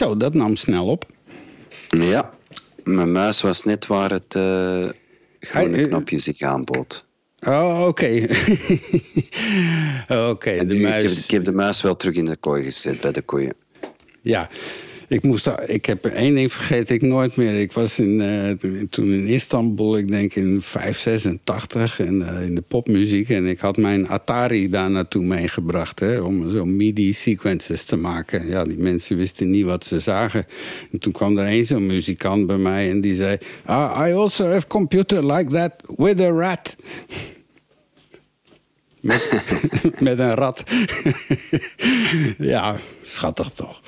Zo, dat nam snel op. Ja, mijn muis was net waar het uh, groene Hij- knopje zich aanbood. Oh, oké. oké, de nu, ik, muis. heb, ik heb de muis wel terug in de kooi gezet bij de koeien. Ja, ik, moest, ik heb één ding vergeet ik nooit meer. Ik was in, eh, toen in Istanbul, ik denk in 586, en, eh, in de popmuziek. En ik had mijn Atari daar naartoe meegebracht, om zo MIDI-sequences te maken. Ja, die mensen wisten niet wat ze zagen. En toen kwam er één zo'n muzikant bij mij en die zei... Ah, I also have computer like that with a rat. Met, met een rat. ja, schattig toch.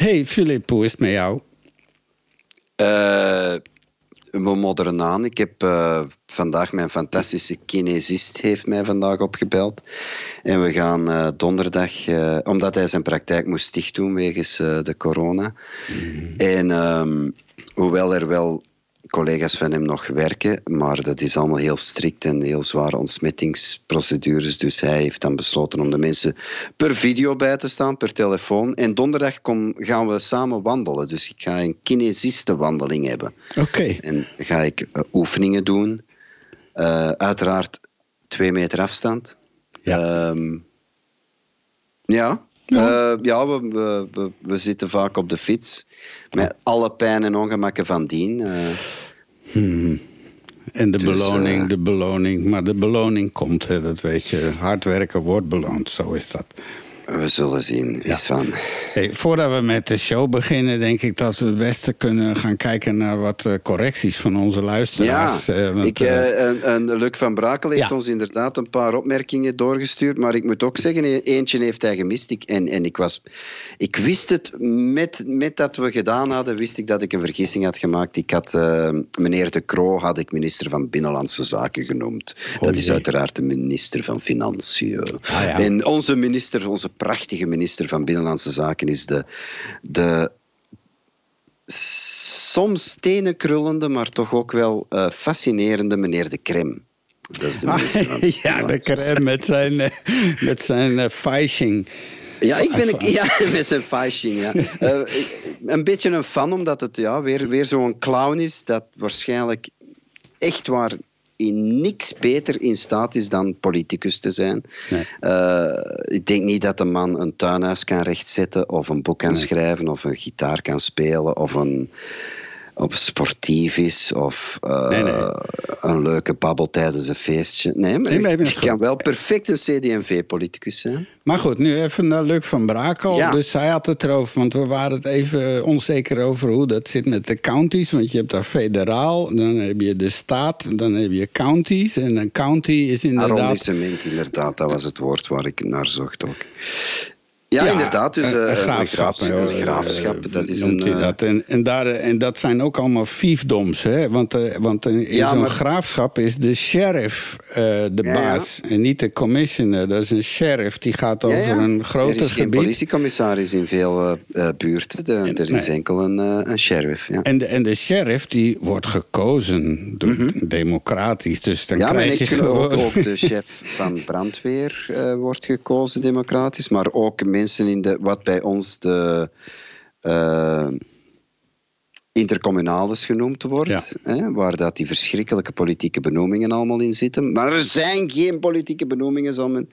Hey, Filip, hoe is het met jou? Eh, we modderen aan. Ik heb eh, vandaag mijn fantastische kinesist heeft mij vandaag opgebeld. En we gaan eh, donderdag, omdat hij zijn praktijk moest dicht doen wegens de corona. En ehm, hoewel er wel collega's van hem nog werken, maar dat is allemaal heel strikt en heel zware ontsmettingsprocedures. Dus hij heeft dan besloten om de mensen per video bij te staan, per telefoon. En donderdag kom, gaan we samen wandelen. Dus ik ga een kinesistenwandeling hebben. Oké. En ga ik eh, oefeningen doen. Eh, uiteraard twee meter afstand. Ja. Ehm, ja. Ja. Eh, ja, we, we, we, zitten vaak op de fiets. Met alle pijn en ongemakken van dien. Eh, En de Dus, beloning, eh, de beloning. Maar de beloning komt, hè, dat weet je. Hard werken wordt beloond, zo is dat. We zullen zien. Is van. Hey, voordat we met de show beginnen, denk ik dat we het beste kunnen gaan kijken naar wat eh, correcties van onze Ja, luisteraars. eh, want, ik, eh, Luc van Brakel heeft Ja. ons inderdaad een paar opmerkingen doorgestuurd. Maar ik moet ook zeggen, e- eentje heeft hij gemist. Ik, en en ik, was, ik wist het, met, met dat we gedaan hadden, wist ik dat ik een vergissing had gemaakt. Ik had, meneer De Croo had ik minister van Binnenlandse Zaken genoemd. dat is uiteraard de minister van Financiën. Ah, ja. En onze minister, onze prachtige minister van Binnenlandse Zaken is de... de soms tenenkrullende, maar toch ook wel eh, fascinerende meneer De Krem. Dat is de minister van ja, de crème met zijn, eh, met zijn feishing. Ja, ik ben Van- ja, met zijn fashion. Ja. Ik- een beetje een fan, omdat het ja, weer, weer zo'n clown is dat waarschijnlijk echt waar in niks beter in staat is dan politicus te zijn. Nee. Eh, ik denk niet dat de man een tuinhuis kan rechtzetten, of een boek kan schrijven, of een gitaar kan spelen, of een of sportief is, of eh, Nee, nee. een leuke babbel tijdens een feestje. Nee, maar Nee, maar kan wel perfect een CD&V-politicus zijn. Maar goed, nu even naar Luc van Brakel. Ja. Dus hij had het erover, want we waren het even onzeker over hoe dat zit met de counties. Want je hebt daar federaal, dan heb je de staat, dan heb je counties. En een county is inderdaad... Arrondissement, inderdaad, dat was het woord waar ik naar zocht ook. Ja, Ja, inderdaad. Dus, een- eh, een een graafschap. eh, een graafschap, dat is een... eh, dat. En, en, daar, en dat zijn ook allemaal fiefdoms. Hè? Want, eh, want in Ja, zo'n maar- graafschap is de sheriff eh, de Ja, baas. En niet de commissioner. Dat is een sheriff. Die gaat over een groter Er is geen gebied. politiecommissaris in veel eh, eh, buurten. De, er is nee. enkel een, eh, een sheriff. Ja, En de, en de sheriff die wordt gekozen door democratisch. Dus dan Mhm. ja krijg je echtgenoot, gewoon... ook, ook de chef van brandweer eh, wordt gekozen democratisch. Maar ook mensen in de, wat bij ons de... eh, intercommunales genoemd wordt, hè, waar dat die verschrikkelijke politieke benoemingen allemaal in zitten. Maar er zijn geen politieke benoemingen, zal men,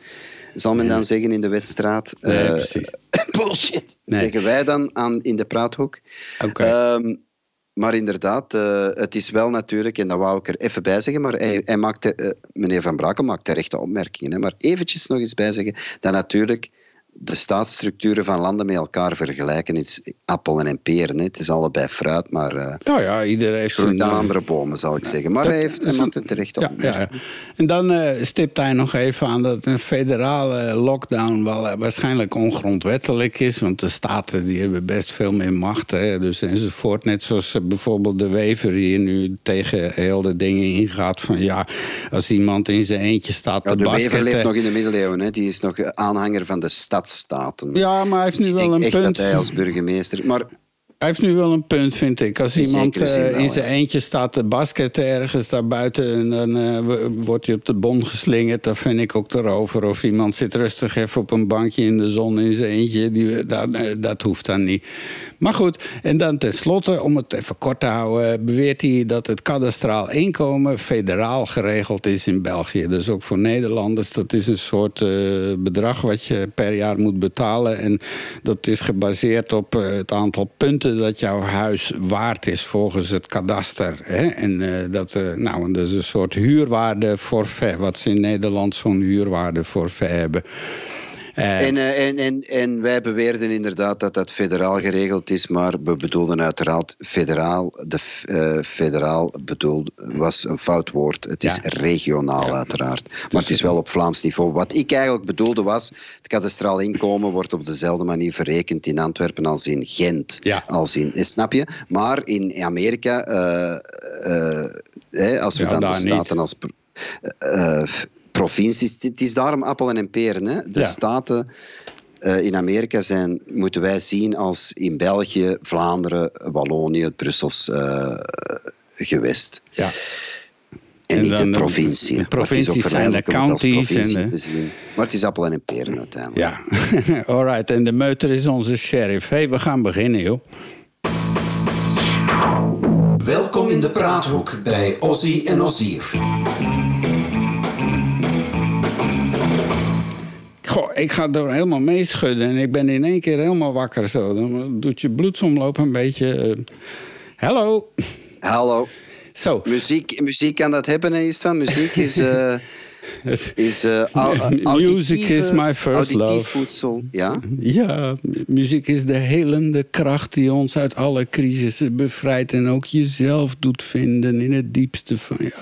zal men dan zeggen in de wedstraat. Nee, Eh, precies. bullshit, Nee. zeggen wij dan aan, in de praathoek. Oké. Ehm, maar inderdaad, eh, het is wel natuurlijk, en dat wou ik er even bij zeggen, maar hij, hij maakt, eh, meneer Van Brakel maakt terechte opmerkingen. Hè, maar eventjes nog eens bij zeggen dat natuurlijk de staatsstructuren van landen met elkaar vergelijken is appel en peren. Hè. Het is allebei fruit, maar eh Nou ja, iedereen heeft groeit aan andere bomen, zal ik zeggen. Maar dat hij, heeft, een- het terecht Ja, op. ja, ja. En dan eh, stipt hij nog even aan dat een federale lockdown wel eh, waarschijnlijk ongrondwettelijk is. Want de staten die hebben best veel meer macht. Hè, dus enzovoort. Net zoals bijvoorbeeld de Wever hier nu tegen heel de dingen ingaat. Van ja, als iemand in zijn eentje staat Ja, te de Wever basketten. leeft nog in de middeleeuwen. Hè. Die is nog aanhanger van de stadstaten. Ja, maar hij heeft nu ik wel denk een echt punt. dat hij als burgemeester... Maar hij heeft nu wel een punt, vind ik. Als iemand wel, in zijn ja. eentje staat te basketten ergens daar buiten... en dan eh, wordt hij op de bon geslingerd, dan vind ik ook erover. Of iemand zit rustig even op een bankje in de zon in zijn eentje. Die, dat, eh, dat hoeft dan niet. Maar goed, en dan tenslotte, om het even kort te houden... beweert hij dat het kadastraal inkomen federaal geregeld is in België. Dus ook voor Nederlanders, dat is een soort eh, bedrag... wat je per jaar moet betalen. En dat is gebaseerd op eh, het aantal punten dat jouw huis waard is... volgens het kadaster. Hè? En eh, dat, eh, nou, dat is een soort huurwaarde forfait... wat ze in Nederland zo'n huurwaarde forfait hebben... Eh, En, eh, en, en, en wij beweerden inderdaad dat dat federaal geregeld is, maar we bedoelden uiteraard federaal. De eh, federaal bedoeld was een fout woord. Het is regionaal, Ja. uiteraard. Maar het is wel op Vlaams niveau. Wat ik eigenlijk bedoelde was: het kadastraal inkomen wordt op dezelfde manier verrekend in Antwerpen als in Gent. Ja. Als in, snap je? Maar in Amerika, eh, als we dan de niet. staten als. Provincies, het is daarom appel en peren. Hè? De Ja. staten eh, in Amerika zijn, moeten wij zien als in België, Vlaanderen, Wallonië, het Brussels eh, gewest. ja. En, En niet dan de de- provincie. de provincies counties provincie en de- zien. Maar het is appel en peren uiteindelijk. Ja, alright. En de meuter is onze sheriff. hey, we gaan beginnen, joh. Welkom in de praathoek bij Ozzy en Ozier. Goh, ik ga door helemaal meeschudden en ik ben in één keer helemaal wakker zo. Dan doet je bloedsomloop een beetje... eh, Hallo. Hallo. Zo, Muziek, muziek kan dat hebben, is van. Muziek is, eh, is au- Music is my first love. voedsel. Ja? ja, muziek is de helende kracht die ons uit alle crisissen bevrijdt... en ook jezelf doet vinden in het diepste van je...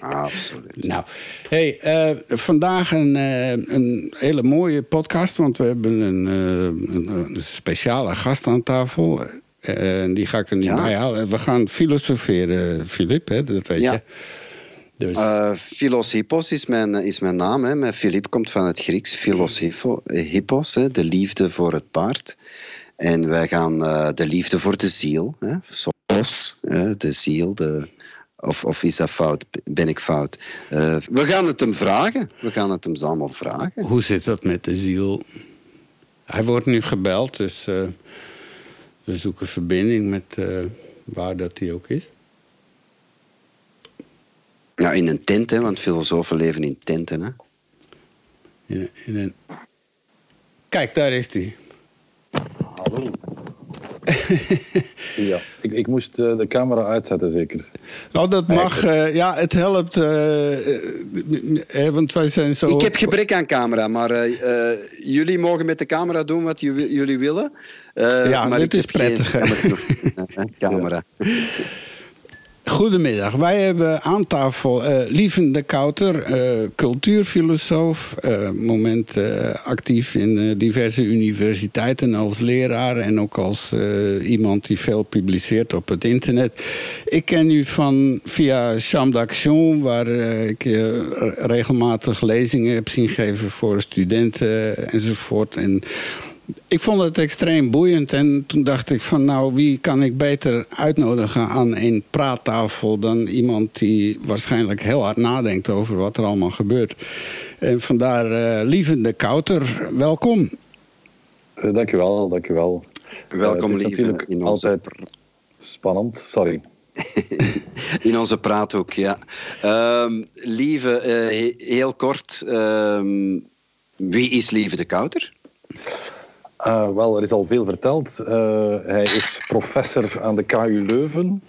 Absoluut. Nou, hey, eh, vandaag een, eh, een hele mooie podcast, want we hebben een, een, een speciale gast aan tafel. En die ga ik er niet Ja. bij halen. We gaan filosoferen, Filip, hè, dat weet Ja. je. Dus, Eh Philos Hippos is mijn, is mijn naam. Hè. Mijn Philip komt van het Grieks. Philos eh, Hippos, hè, de liefde voor het paard. En wij gaan eh, de liefde voor de ziel. Hè. Hè, de ziel. De, of, of is dat fout? Ben ik fout? Eh, we gaan het hem vragen. We gaan het hem allemaal vragen. hoe zit dat met de ziel? Hij wordt nu gebeld, dus eh, we zoeken verbinding met eh, waar dat hij ook is. Ja, in een tent, hè, want filosofen leven in tenten. Hè. In, in een... Kijk, daar is hij. Hallo. ja, ik, ik moest eh, de camera uitzetten, zeker. Nou, dat mag. eh, ja, het helpt. eh, want wij zijn zo. Ik heb gebrek aan camera, maar eh, eh, jullie mogen met de camera doen wat ju- jullie willen. Eh, Ja, maar dit ik is geen prettig, hè? jammer genoeg, eh, camera. Goedemiddag. Wij hebben aan tafel eh Lieven de Kouter, eh, cultuurfilosoof. eh, moment actief in diverse universiteiten als leraar en ook als iemand die veel publiceert op het internet. Ik ken u van via Chambre d'Action, waar ik regelmatig lezingen heb zien geven voor studenten enzovoort. En ik vond het extreem boeiend en toen dacht ik van nou wie kan ik beter uitnodigen aan een praattafel dan iemand die waarschijnlijk heel hard nadenkt over wat er allemaal gebeurt. En vandaar eh Lieve de Kouter, welkom. Uh, dank u wel, dank u wel. Welkom, uh, het is lieve, natuurlijk in onze... altijd spannend, sorry. in onze praathoek, ja. Um, lieve, uh, he heel kort, um, wie is Lieve de Kouter? Uh, wel, er is al veel verteld. Uh, hij is professor aan de KU Leuven.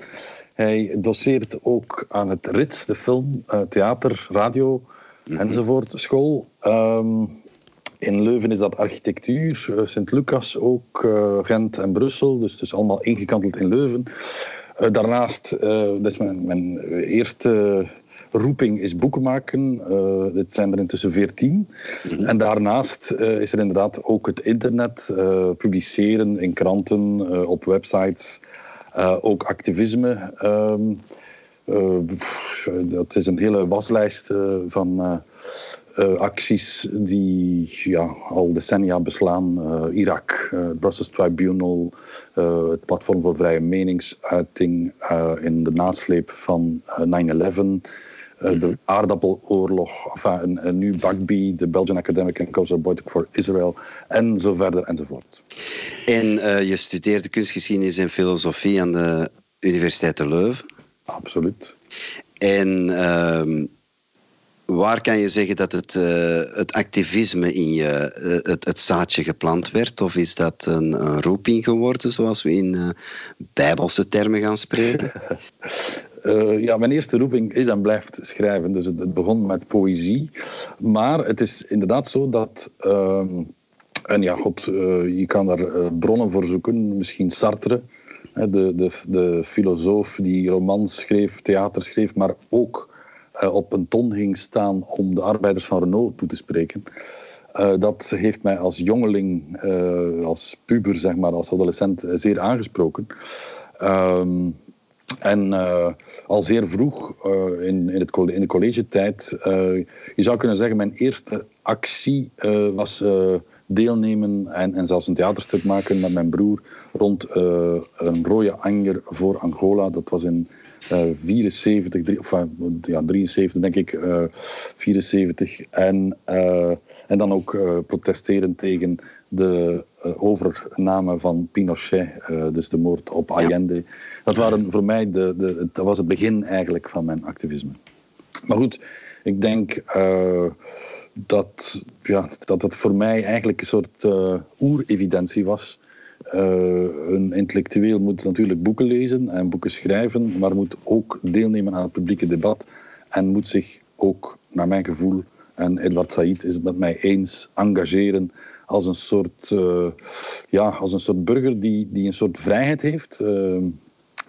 Hij doseert ook aan het RITS, de film, uh, theater, radio mm -hmm. enzovoort school. Um, in Leuven is dat architectuur, Sint-Lucas ook, Gent en Brussel. Dus het is allemaal ingekanteld in Leuven. daarnaast, dat is mijn, mijn eerste roeping is boeken maken. Uh, dit zijn er intussen veertien. Mm-hmm. En daarnaast uh, is er inderdaad ook het internet, uh, publiceren in kranten, op websites, ook activisme. Um, dat is een hele waslijst van acties die ja, al decennia beslaan. Irak, uh, Brussels Tribunal, het platform voor vrije meningsuiting in de nasleep van 9-11. De aardappeloorlog, enfin, en, nu Bagby, de Belgian Academic and Cultural Boycott for Israel, en zo verder enzovoort. En je studeerde kunstgeschiedenis en filosofie aan de Universiteit Leuven? Absoluut. En ehm, waar kan je zeggen dat het, uh, het activisme in je, uh, het, het, zaadje geplant werd? Of is dat een, een roeping geworden, zoals we in bijbelse termen gaan spreken? ja, mijn eerste roeping is en blijft schrijven. Dus het, begon met poëzie. Maar het is inderdaad zo dat. Ehm, en ja, god, je kan daar bronnen voor zoeken. Misschien Sartre, de, de, de filosoof die romans schreef, theater schreef, maar ook op een ton ging staan om de arbeiders van Renault toe te spreken. Dat heeft mij als jongeling, als puber, zeg maar, als adolescent, zeer aangesproken. Um, en al zeer vroeg in, in, het, in de collegetijd, je zou kunnen zeggen, mijn eerste actie was deelnemen en, en zelfs een theaterstuk maken met mijn broer rond een rode anger voor Angola. Dat was in 74, uh, of ja, 73 denk ik, uh, 74. En, en dan ook protesteren tegen de overname van Pinochet, dus de moord op Allende. Dat, waren voor mij de, de, dat was het begin eigenlijk van mijn activisme. Maar goed, ik denk dat, ja, dat het voor mij eigenlijk een soort oerevidentie was uh, een intellectueel moet natuurlijk boeken lezen en boeken schrijven, maar moet ook deelnemen aan het publieke debat en moet zich ook, naar mijn gevoel, en Edward Said is het met mij eens, engageren als een soort, uh, ja, als een soort burger die, die een soort vrijheid heeft, uh,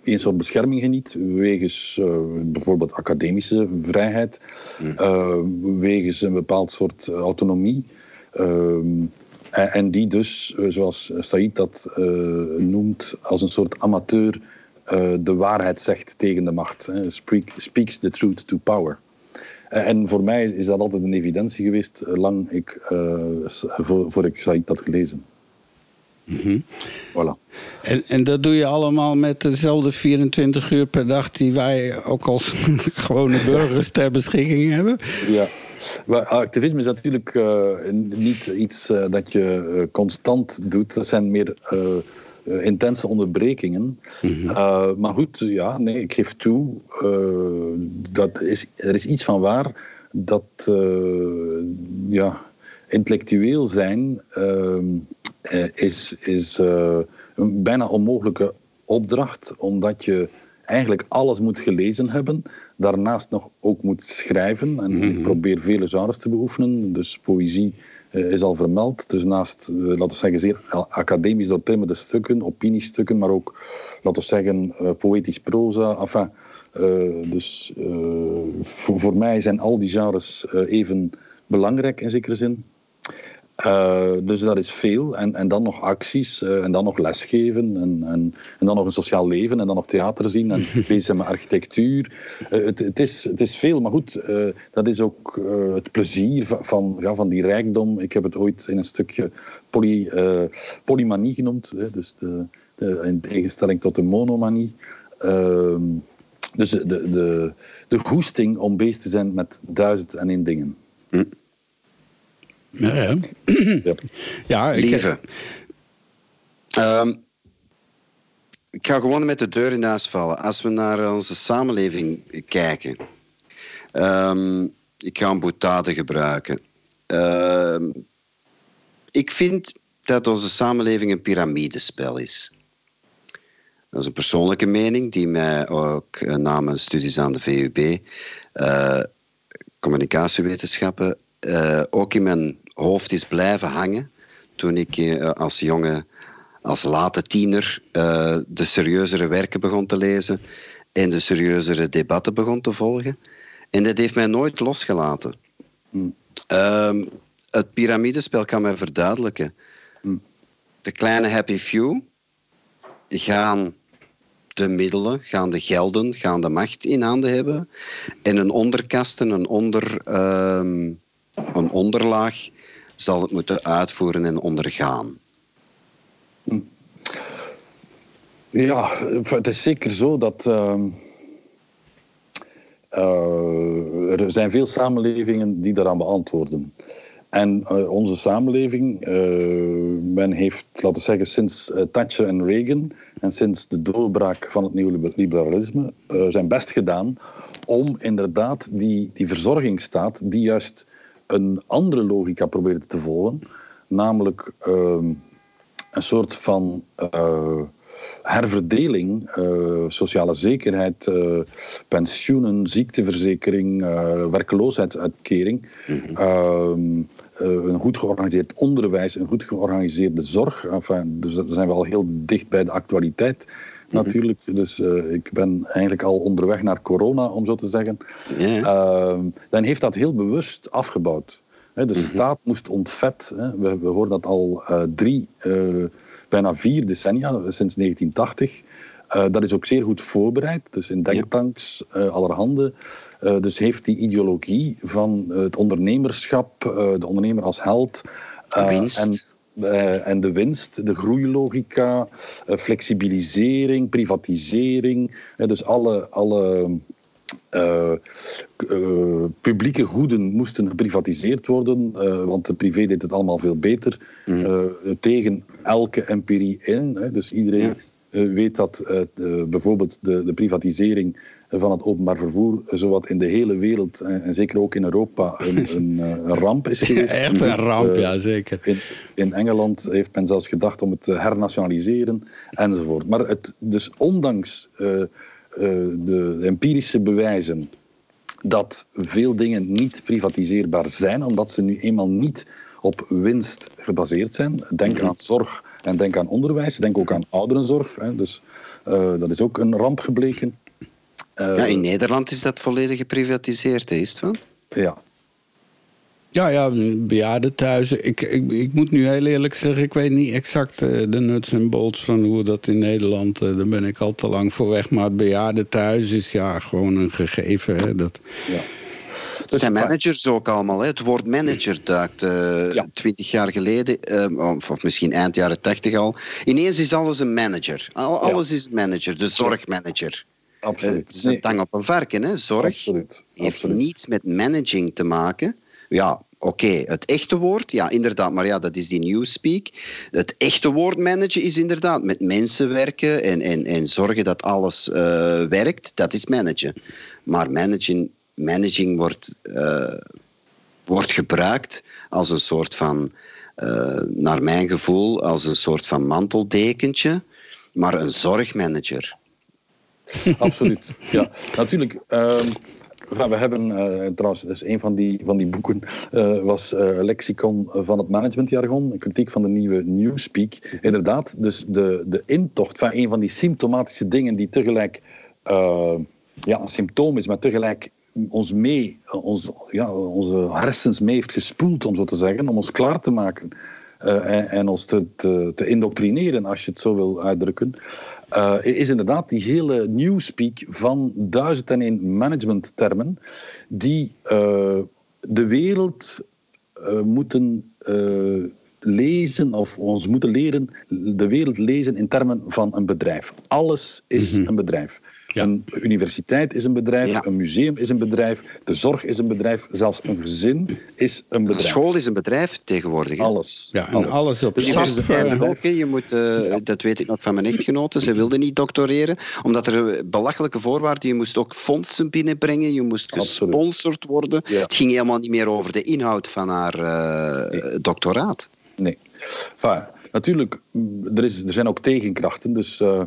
die een soort bescherming geniet, wegens bijvoorbeeld academische vrijheid, mm. wegens een bepaald soort autonomie. Ehm, eh, en die dus, eh, zoals Said dat eh, noemt, als een soort amateur de waarheid zegt tegen de macht. Speak, speaks the truth to power. En voor mij is dat altijd een evidentie geweest, lang ik, voor, voor ik Said had gelezen. Mm voilà. En, en dat doe je allemaal met dezelfde 24 uur per dag die wij ook als gewone burgers ter beschikking hebben? Ja, activisme is natuurlijk uh, niet iets uh, dat je uh, constant doet. Dat zijn meer intense onderbrekingen. Mm -hmm. maar goed, ja, nee, ik geef toe. dat is, er is iets van waar dat ja, intellectueel zijn ehm, is, is een bijna onmogelijke opdracht, omdat je eigenlijk alles moet gelezen hebben daarnaast nog ook moet schrijven. En ik mhm. probeer vele genres te beoefenen. Dus poëzie uh, is al vermeld. Dus naast, uh, laten we zeggen, zeer academisch doortimmerde stukken, opiniestukken, maar ook, laten we zeggen, uh, poëtisch proza. Enfin, dus voor, voor, mij zijn al die genres even belangrijk in zekere zin. Uh, dus dat is veel. En, en dan nog acties, uh, en dan nog lesgeven, en, en, en, dan nog een sociaal leven, en dan nog theater zien, en bezig zijn met architectuur. Uh, het, het, is, het is veel, maar goed, dat is ook het plezier van, van, ja, van die rijkdom. Ik heb het ooit in een stukje poly, polymanie genoemd, hè, dus de, de, in tegenstelling tot de monomanie. Ehm, dus de, de, de, de goesting om bezig te zijn met duizend en één dingen. Hm. Ja, ja. ja ik, Lieve. Um, ik ga gewoon met de deur in huis vallen. Als we naar onze samenleving kijken. Um, ik ga een boetade gebruiken. Uh, ik vind dat onze samenleving een piramidespel is. Dat is een persoonlijke mening die mij ook uh, na mijn studies aan de VUB, uh, eh, communicatiewetenschappen, uh, ook in mijn hoofd is blijven hangen toen ik uh, als jonge, als late tiener, uh, de serieuzere werken begon te lezen en de serieuzere debatten begon te volgen. En dat heeft mij nooit losgelaten. Mm. Um, het piramidespel kan mij verduidelijken. Mm. De kleine happy few gaan de middelen, gaan de gelden, gaan de macht in handen hebben. En een onderkasten, een onder... Um, een onderlaag zal het moeten uitvoeren en ondergaan. Ja, het is zeker zo dat. Uh, uh, er zijn veel samenlevingen die daaraan beantwoorden. En uh, onze samenleving, men heeft, laten we zeggen, sinds Thatcher en Reagan en sinds de doorbraak van het neoliberalisme zijn best gedaan om inderdaad die, die verzorgingsstaat, die juist een andere logica probeerde te volgen, namelijk ehm, een soort van herverdeling, uh, sociale zekerheid, uh, pensioenen, ziekteverzekering, uh, werkloosheidsuitkering, mm -hmm. een goed georganiseerd onderwijs, een goed georganiseerde zorg. Enfin, dus daar zijn we al heel dicht bij de actualiteit. Mhm. Natuurlijk, dus ik ben eigenlijk al onderweg naar corona, om zo te zeggen. Yeah. dan heeft dat heel bewust afgebouwd. De mm -hmm. staat moest ontvet. We, we horen dat al drie bijna vier decennia, sinds 1980. Uh, eh, dat is ook zeer goed voorbereid, dus in denktanks, uh, allerhande. Uh, dus heeft die ideologie van het ondernemerschap, de ondernemer als held. winst. En, en de winst, de groeilogica, flexibilisering, privatisering. dus alle, alle uh, publieke goeden moesten geprivatiseerd worden, want de privé deed het allemaal veel beter, mm. tegen elke empirie in. Dus iedereen ja. weet dat bijvoorbeeld de, de, privatisering van het openbaar vervoer zowat in de hele wereld, en zeker ook in Europa, een, een, een ramp is geweest. Echt een ramp, ja, zeker. In, in, Engeland heeft men zelfs gedacht om het te hernationaliseren, enzovoort. Maar het, dus ondanks eh, de empirische bewijzen dat veel dingen niet privatiseerbaar zijn, omdat ze nu eenmaal niet op winst gebaseerd zijn. Denk aan zorg en denk aan onderwijs. Denk ook aan ouderenzorg. Hè. Dus uh, dat is ook een ramp gebleken. Uh, ja, in Nederland is dat volledig geprivatiseerd, is het van? Ja, ja, ja, bejaardenthuizen. Ik, ik, ik moet nu heel eerlijk zeggen, ik weet niet exact uh, de nuts en bolts van hoe dat in Nederland, uh, daar ben ik al te lang voor weg. Maar het bejaardentehuis is ja gewoon een gegeven. Hè, dat... ja. Het zijn managers ook allemaal. Hè. Het woord manager duikt uh, twintig jaar geleden, of, of, misschien eind jaren tachtig al. Ineens is alles een manager. Al, alles is manager, de zorgmanager. Absoluut. het is een tang op een varken, hè. Zorg Absoluut. heeft Absoluut. niets met managing te maken ja, oké, het echte woord, ja, inderdaad, maar ja, dat is die newspeak. Het echte woord managen is inderdaad met mensen werken en, en, en zorgen dat alles uh, werkt, dat is managen. Maar managing, managing wordt, uh, wordt gebruikt als een soort van, uh, naar mijn gevoel, als een soort van manteldekentje, maar een zorgmanager. Absoluut, ja. Natuurlijk. Ehm, we hebben uh, trouwens, dus een van die, van die boeken uh, was uh, Lexicon van het managementjargon, een kritiek van de nieuwe Newspeak. Inderdaad, dus de, de intocht van een van die symptomatische dingen die tegelijk ja, een symptoom is, maar tegelijk ons mee, ons, ja, onze hersens mee heeft gespoeld, om zo te zeggen, om ons klaar te maken en, en, ons te, te, te indoctrineren, als je het zo wil uitdrukken uh, is inderdaad die hele newspeak van duizend en één managementtermen die uh, de wereld uh, moeten lezen of ons moeten leren de wereld lezen in termen van een bedrijf. Alles is mm -hmm. een bedrijf. Een universiteit is een bedrijf, een museum is een bedrijf, de zorg is een bedrijf, zelfs een gezin is een bedrijf. Een school is een bedrijf tegenwoordig. Hè? Alles. Ja, en alles, alles op de universiteit ook. Je moet, uh, dat weet ik nog van mijn echtgenoten, ze wilden niet doctoreren, omdat er belachelijke voorwaarden, je moest ook fondsen binnenbrengen, je moest gesponsord worden. Ja. Het ging helemaal niet meer over de inhoud van haar uh, nee. doctoraat. Nee. Enfin, natuurlijk, er, is, er zijn ook tegenkrachten, dus uh,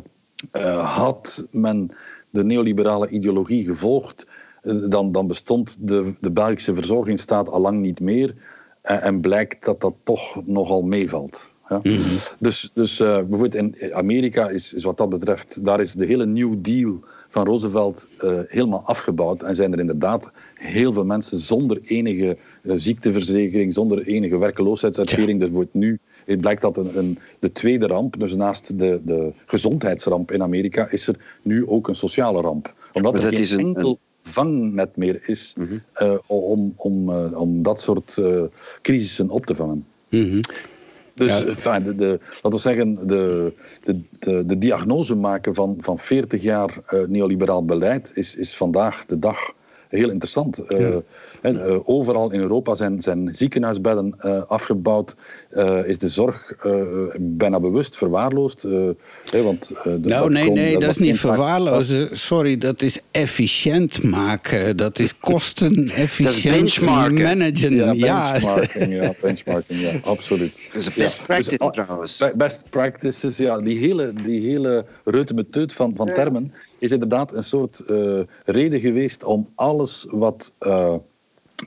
had men de neoliberale ideologie gevolgd, eh, dan, dan bestond de, de Belgische verzorgingsstaat al lang niet meer. En, eh, en blijkt dat dat toch nogal meevalt. Ja? Mm -hmm. Dus, dus uh, bijvoorbeeld in Amerika is, is wat dat betreft, daar is de hele New Deal van Roosevelt uh, helemaal afgebouwd. En zijn er inderdaad heel veel mensen zonder enige uh, ziekteverzekering, zonder enige werkloosheidsuitkering. Ja. Er wordt nu het blijkt dat een, een, de tweede ramp, dus naast de, de gezondheidsramp in Amerika, is er nu ook een sociale ramp. Omdat er geen enkel vangnet meer is eh, om, om, eh, om dat soort uh, crisissen op te vangen. Mhm. Dus Ja. enfin, de, de, laten we zeggen, de, de, de, de diagnose maken van, van 40 jaar eh, neoliberaal beleid is, is vandaag de dag heel interessant. Eh, Ja. eh, overal in Europa zijn, zijn ziekenhuisbedden eh, afgebouwd, eh, is de zorg eh, bijna bewust verwaarloosd. eh, hè, want, eh, de- Nou, nee, kon- nee, dat is niet verwaarlozen. Sorry, dat is efficiënt maken. Dat is kostenefficiënt managen. Ja, Ja, benchmarking, ja, benchmarking, ja, absoluut. Dat is best Ja, practice dus, ah, trouwens. Be- Best practices, ja, die hele, die hele reutemeteut van, van termen is inderdaad een soort eh, reden geweest om alles wat eh,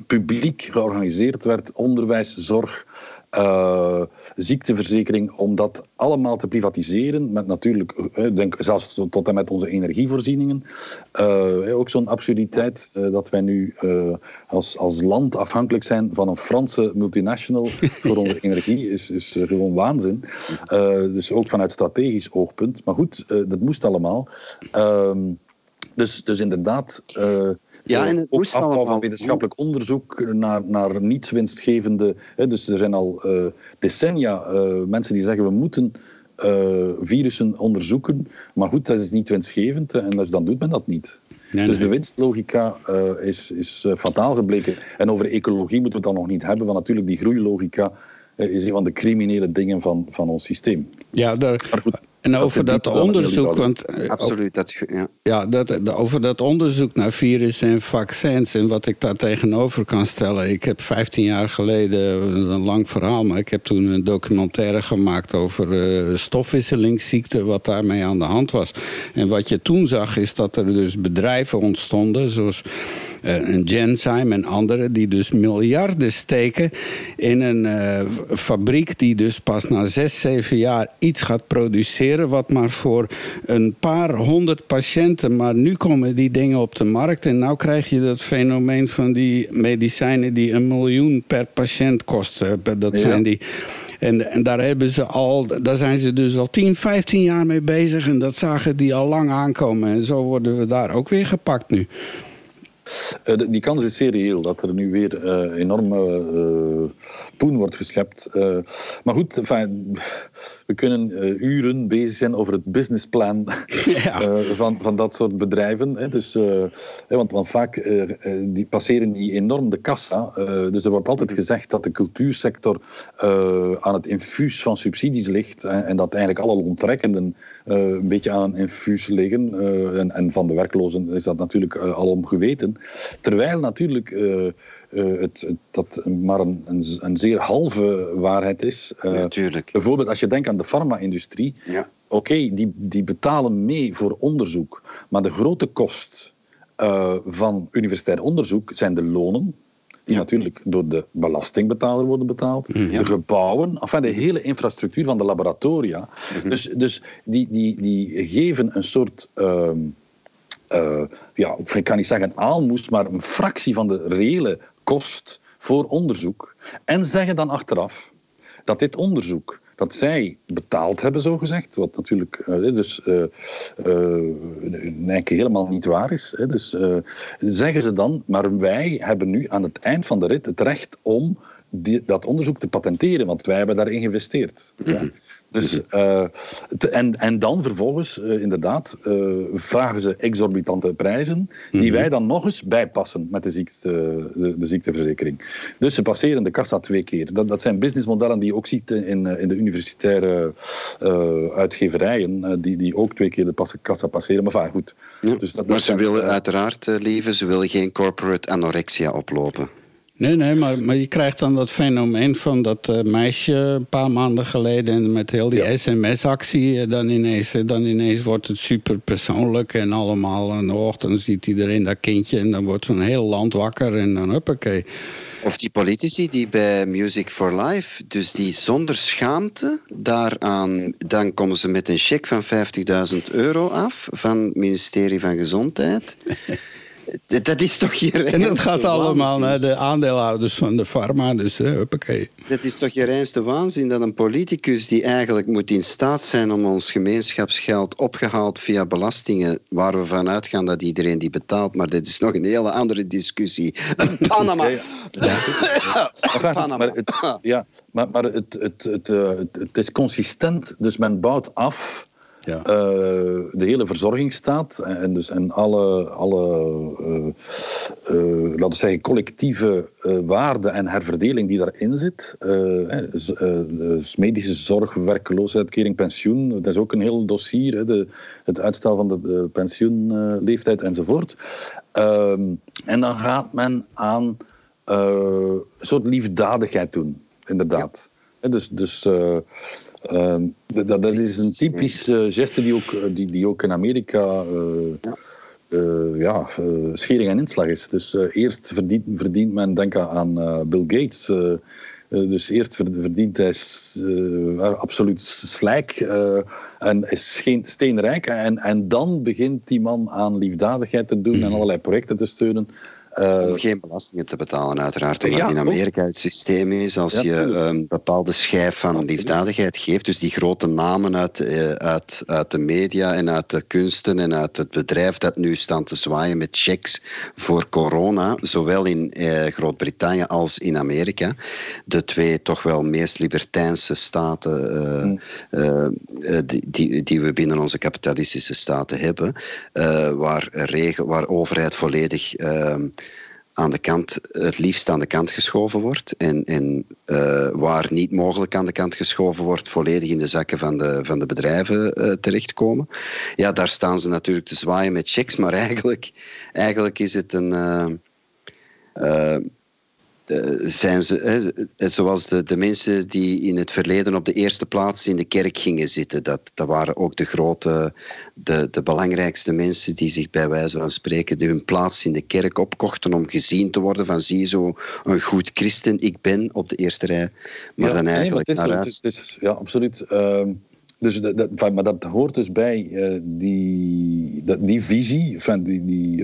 publiek georganiseerd werd, onderwijs, zorg, eh, ziekteverzekering, om dat allemaal te privatiseren, met natuurlijk, eh, denk zelfs tot en met onze energievoorzieningen. Eh, ook zo'n absurditeit dat wij nu als, als land afhankelijk zijn van een Franse multinational voor onze energie, is, is gewoon waanzin. Dus ook vanuit strategisch oogpunt. Maar goed, dat moest allemaal. Ehm, dus, dus inderdaad. Eh, Ja, en het moest afbouw van wetenschappelijk onderzoek naar, naar niets winstgevende. Hè, dus er zijn al eh, decennia eh, mensen die zeggen we moeten eh, virussen onderzoeken. Maar goed, dat is niet winstgevend en dus dan doet men dat niet. Nee, dus nee. de winstlogica eh, is, is eh, fataal gebleken. En over ecologie moeten we het dan nog niet hebben, want natuurlijk die groeilogica eh, is een van de criminele dingen van, van ons systeem. ja daar, Maar goed, en over dat onderzoek, want eh, Absoluut. Dat, ja. Ja, dat, de- over dat onderzoek naar virussen en vaccins en wat ik daar tegenover kan stellen. Ik heb 15 jaar geleden, een lang verhaal, maar ik heb toen een documentaire gemaakt over eh stofwisselingsziekte, wat daarmee aan de hand was. En wat je toen zag is dat er dus bedrijven ontstonden, zoals eh, een Genzyme en andere, die dus miljarden steken in een eh, fabriek die dus pas na zes, zeven jaar iets gaat produceren, wat maar voor een paar honderd patiënten. Maar nu komen die dingen op de markt en nou krijg je dat fenomeen van die medicijnen die een miljoen per patiënt kosten. Dat Ja. zijn die. En, en daar, hebben ze al, daar zijn ze dus al 10, 15 jaar mee bezig. En dat zagen die al lang aankomen. En zo worden we daar ook weer gepakt nu. Eh, die kans is zeer reëel dat er nu weer eh, enorme eh, poen wordt geschept. Maar goed, we kunnen eh, uren bezig zijn over het businessplan Ja. eh, van, van dat soort bedrijven. Hè. Dus, eh, want, want vaak die passeren die enorm de kassa. Dus er wordt altijd gezegd dat de cultuursector aan het infuus van subsidies ligt. hè, en dat eigenlijk alle onttrekkenden een beetje aan een infuus liggen. En, en van de werklozen is dat natuurlijk eh, alom geweten. Terwijl natuurlijk het, het- dat maar een, een, een zeer halve waarheid is. Eh, Natuurlijk. Bijvoorbeeld als je denkt aan de farma-industrie. Ja. Oké, die, die betalen mee voor onderzoek. Maar de grote kost eh, van universitair onderzoek zijn de lonen. Die natuurlijk door de belastingbetaler worden betaald. De gebouwen, enfin de hele infrastructuur van de laboratoria. Dus, dus die, die, die geven een soort. ehm, eh, ja, ik kan niet zeggen aalmoes, maar een fractie van de reële kost voor onderzoek. En zeggen dan achteraf dat dit onderzoek dat zij betaald hebben, zogezegd, wat natuurlijk eh, dus, eigenlijk helemaal niet waar is. Dus zeggen ze dan, maar wij hebben nu aan het eind van de rit het recht om die, dat onderzoek te patenteren, want wij hebben daarin geïnvesteerd. Ja. Dus, eh, te- en, en dan vervolgens, eh, inderdaad, eh, vragen ze exorbitante prijzen, die wij dan nog eens bijpassen met de, ziekte, de, de ziekteverzekering. Dus ze passeren de kassa twee keer. Dat, dat zijn businessmodellen die je ook ziet in, eh, in de universitaire eh, uitgeverijen, eh, die, die ook twee keer de pas- kassa passeren. Maar enfin, goed. Ja. Dus dat, maar ze willen eh, uiteraard, eh, lieve, ze willen geen corporate anorexia oplopen. Nee, nee, maar, maar je krijgt dan dat fenomeen van dat eh, meisje een paar maanden geleden... en met heel die sms-actie, eh, dan ineens, eh, dan ineens wordt het super persoonlijk... en allemaal de ochtend ziet iedereen dat kindje... en dan wordt zo'n heel land wakker en dan huppakee. Of die politici die bij Music for Life, dus die zonder schaamte daaraan, dan komen ze met een cheque van 50.000 euro af van het ministerie van Gezondheid. Dat is toch je En dat gaat allemaal naar de aandeelhouders van de pharma, dus huppakee. Dat is toch je reinste waanzin dat een politicus die eigenlijk moet in staat zijn om ons gemeenschapsgeld opgehaald via belastingen, waar we vanuit gaan dat iedereen die betaalt, maar dit is nog een hele andere discussie. Panama. Ja, ja. Panama. Maar het, ja, maar, maar het, het, het, het, het is consistent, dus men bouwt af ja. Uh, de hele verzorgingsstaat en, dus, en alle, alle uh, uh, laten we zeggen, collectieve waarde en herverdeling die daarin zit. Dus medische zorg, werkloosheidkering, pensioen, dat is ook een heel dossier. Hè, de, het uitstel van de, de pensioenleeftijd enzovoort. Ehm, en dan gaat men aan een soort liefdadigheid doen, inderdaad. Ja. Dus, dus Ehm, dat, dat, is een typische uh, geste die ook, die, die ook in Amerika uh, uh, ja, schering en inslag is. Dus eerst verdient, verdient men, denk aan Bill Gates. dus eerst verdient hij absoluut slijk en is geen steenrijk. En, en dan begint die man aan liefdadigheid te doen en allerlei projecten te steunen. Uh, om geen belastingen te betalen, uiteraard. Omdat in Amerika het systeem is, als je een bepaalde schijf van liefdadigheid geeft, dus die grote namen uit, uh, uit, uit de media en uit de kunsten en uit het bedrijf dat nu staan te zwaaien met checks voor corona, zowel in uh, Groot-Brittannië als in Amerika, de twee toch wel meest libertijnse staten mm. die, die, die, we binnen onze kapitalistische staten hebben, waar, regen, waar overheid volledig ehm, aan de kant, het liefst aan de kant geschoven wordt. En, en uh, waar niet mogelijk aan de kant geschoven wordt, volledig in de zakken van de, van de bedrijven uh, terechtkomen. Ja, daar staan ze natuurlijk te zwaaien met checks, maar eigenlijk, eigenlijk is het een. Eh, zijn ze, zoals de, de mensen die in het verleden op de eerste plaats in de kerk gingen zitten. Dat, dat waren ook de grote, de, de belangrijkste mensen die zich bij wijze van spreken de hun plaats in de kerk opkochten om gezien te worden van zie zo een goed christen, ik ben op de eerste rij. Maar ja, dan eigenlijk nee, maar het is, is, Ja, absoluut. Uh, dus dat, dat, maar dat hoort dus bij uh, die, dat, die visie van die, die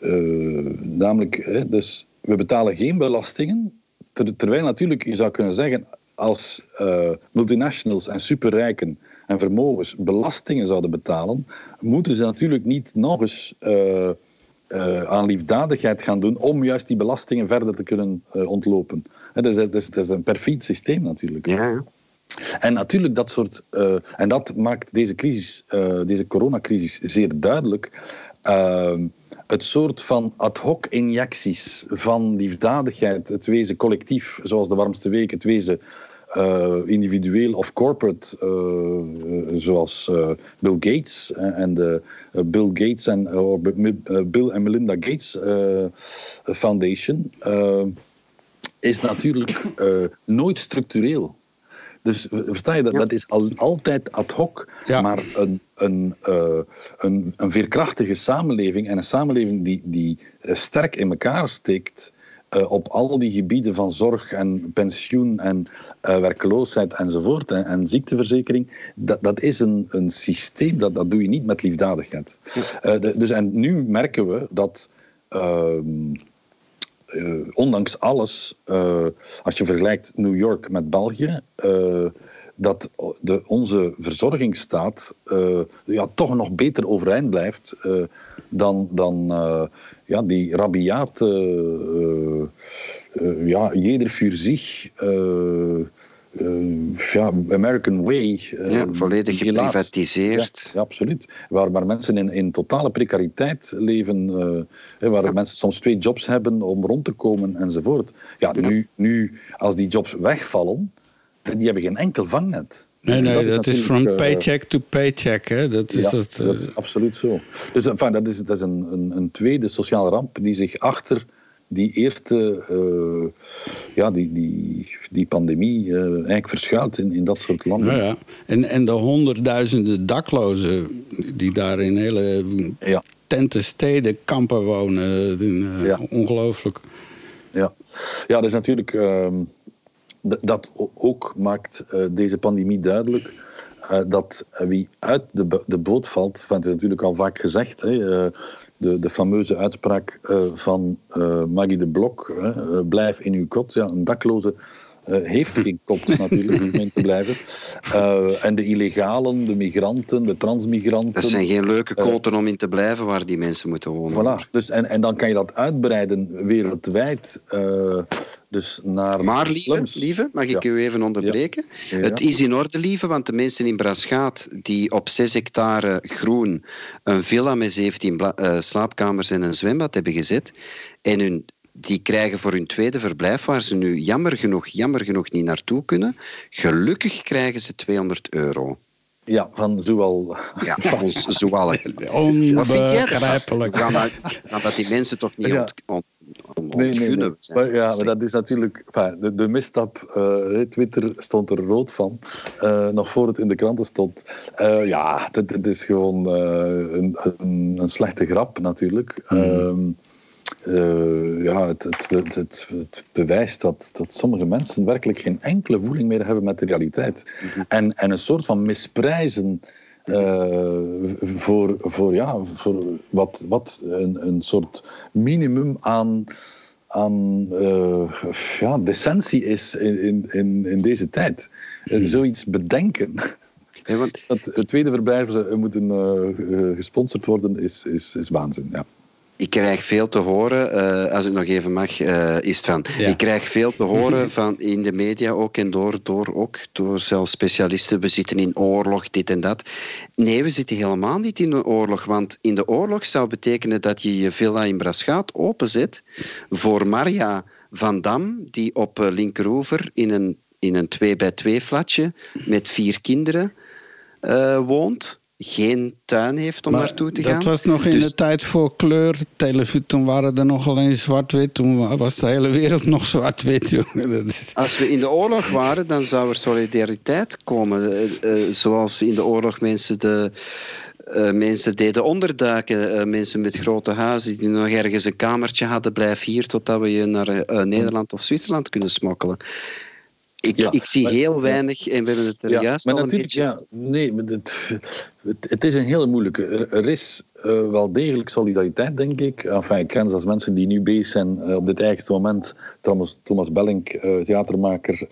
uh, namelijk, dus we betalen geen belastingen. terwijl natuurlijk, je zou kunnen zeggen, als uh, multinationals en superrijken en vermogens belastingen zouden betalen, moeten ze natuurlijk niet nog eens uh, uh, aan liefdadigheid gaan doen om juist die belastingen verder te kunnen ontlopen. Dat is, dat, is, dat is, een perfide systeem natuurlijk. Ja. En natuurlijk dat soort, en dat maakt deze crisis, deze coronacrisis zeer duidelijk het soort van ad hoc injecties van liefdadigheid, het wezen collectief, zoals de warmste week, het wezen uh, individueel of corporate, uh, zoals uh, Bill Gates en de Bill Gates en Bill en Melinda Gates Foundation, is natuurlijk nooit structureel. Dus versta je, dat, dat is al, altijd ad hoc. Maar een, een, uh, een, een veerkrachtige samenleving en een samenleving die, die eh, sterk in elkaar steekt. Uh, op al die gebieden van zorg en pensioen en uh, werkloosheid enzovoort en, en, ziekteverzekering, dat, dat is een, een systeem, dat, dat doe je niet met liefdadigheid. Uh, de, dus en nu merken we dat ehm, uh, ondanks alles, uh, als je vergelijkt New York met België, uh, dat de, onze verzorgingsstaat ja, toch nog beter overeind blijft dan, dan ja, die rabiate, ja, jeder voor zich ja, American Way. Uh, ja, volledig geprivatiseerd. Ja, absoluut. Waar, waar mensen in, in totale precariteit leven, uh, waar mensen soms twee jobs hebben om rond te komen enzovoort. Ja, Nu, nu, als die jobs wegvallen, die hebben geen enkel vangnet. Nee, nee, dat, is, van paycheck to paycheck. Hè? Dat is, ja, dat, dat is absoluut zo. Dus enfin, dat is, dat is een, een, een tweede sociale ramp die zich achter die eerste uh, ja, die, die, die pandemie uh, eigenlijk verschuilt in, in dat soort landen. Ja, ja. En, en de honderdduizenden daklozen die daar in hele ja. tenten, steden, kampen wonen. Uh, ja. Ongelooflijk. Ja. ja, dat is natuurlijk... Ehm, dat ook maakt deze pandemie duidelijk dat wie uit de, de boot valt, van het is natuurlijk al vaak gezegd, hè, de, de fameuze uitspraak uh, van uh, Maggie de Blok, uh, blijf in uw kot. Ja, een dakloze heeft geen kot natuurlijk om in te blijven. en de illegalen, de migranten, de transmigranten. Dat zijn geen leuke koten om in te blijven waar die mensen moeten wonen. Voilà. Dus, en, en dan kan je dat uitbreiden wereldwijd. Dus naar maar lieve, lieve, mag ik u even onderbreken? Ja. Het is in orde, lieve, want de mensen in Braschaat die op 6 hectare groen een villa met 17 uh, slaapkamers en een zwembad hebben gezet en hun, die krijgen voor hun tweede verblijf, waar ze nu jammer genoeg, jammer genoeg niet naartoe kunnen, gelukkig krijgen ze 200 euro. Ja, van Zoal. Ja, van Zoal. Onbegrijpelijk. Gaan, gaan dat die mensen toch niet ja. ont, ont, nee, nee, nee. Maar, ja, maar dat is natuurlijk... de, de misstap, uh, Twitter stond er rood van, uh, nog voor het in de kranten stond. Uh, ja, het is gewoon een, een, een, slechte grap natuurlijk. Mm. Uh, ja, het, het, het, het, bewijst dat, dat sommige mensen werkelijk geen enkele voeling meer hebben met de realiteit. Mhm. en, en een soort van misprijzen uh, voor, voor, ja, voor wat, wat een, een soort minimum aan, aan uh, ja, decentie is in, in, in deze tijd. Mm zoiets bedenken. Ja, want... Dat het tweede verblijf moeten gesponsord worden is, is, is waanzin. Ja. Ik krijg veel te horen, uh, als ik nog even mag, uh, is van. Ja. Ik krijg veel te horen van in de media ook en door, door ook, door zelfs specialisten. We zitten in oorlog, dit en dat. Nee, we zitten helemaal niet in een oorlog. Want in de oorlog zou betekenen dat je je villa in Braschaat openzet voor Maria van Dam, die op uh, Linkeroever in een, in een 2-bij-2 flatje met vier kinderen woont geen tuin heeft om maar naartoe te gaan. Dat was nog in dus... de tijd voor kleur. Toen waren er nog alleen zwart-wit. Toen was de hele wereld nog zwart-wit. Als we in de oorlog waren, dan zou er solidariteit komen. Uh, uh, zoals in de oorlog mensen de... Uh, mensen deden onderduiken, mensen met grote huizen die nog ergens een kamertje hadden, blijf hier totdat we je naar Nederland of Zwitserland kunnen smokkelen. Ik, ja, ik zie maar, heel weinig, en we hebben het er ja, juist maar al natuurlijk. Ja, nee, maar het, het, is een hele moeilijke. Er, er is uh, wel degelijk solidariteit, denk ik. Enfin, ik ken zelfs mensen die nu bezig zijn uh, op dit eigenste moment. Thomas, Thomas Bellink, uh, theatermaker,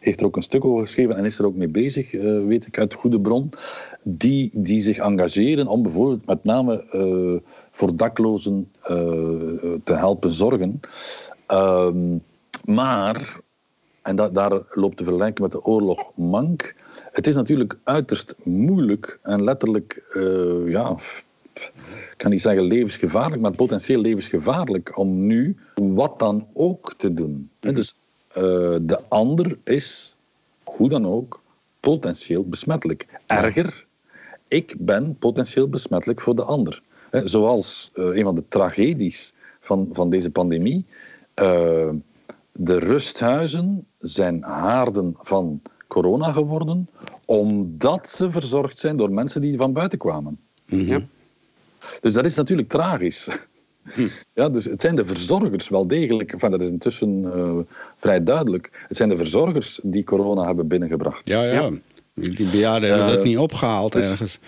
heeft er ook een stuk over geschreven en is er ook mee bezig, weet ik uit goede bron. Die, die zich engageren om bijvoorbeeld met name voor daklozen te helpen zorgen. Ehm, maar en dat, daar loopt te vergelijken met de oorlog Mank. Het is natuurlijk uiterst moeilijk en letterlijk, uh, ja, ik kan niet zeggen levensgevaarlijk, maar potentieel levensgevaarlijk om nu wat dan ook te doen. Mm. Dus uh, de ander is, hoe dan ook, potentieel besmettelijk. Erger, ik ben potentieel besmettelijk voor de ander. Zoals uh, een van de tragedies van, van deze pandemie de rusthuizen zijn haarden van corona geworden, omdat ze verzorgd zijn door mensen die van buiten kwamen. Mhm. Ja. Dus dat is natuurlijk tragisch. Hm. Ja, dus het zijn de verzorgers wel degelijk, enfin, dat is intussen uh, vrij duidelijk, het zijn de verzorgers die corona hebben binnengebracht. Ja, ja. ja. Die bejaarden hebben uh, dat niet opgehaald dus, ergens.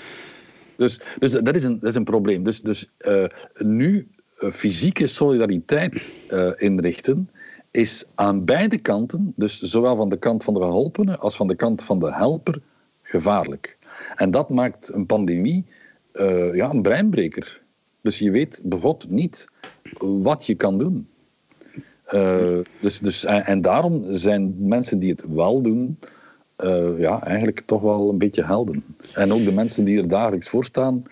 Dus, dus dat, is een, dat is een probleem. Dus, dus uh, nu fysieke solidariteit inrichten is aan beide kanten, dus zowel van de kant van de geholpene als van de kant van de helper, gevaarlijk. En dat maakt een pandemie uh, ja, een breinbreker. Dus je weet begot niet wat je kan doen. Uh, dus, dus, en, daarom zijn mensen die het wel doen, uh, ja, eigenlijk toch wel een beetje helden. En ook de mensen die er dagelijks voor staan,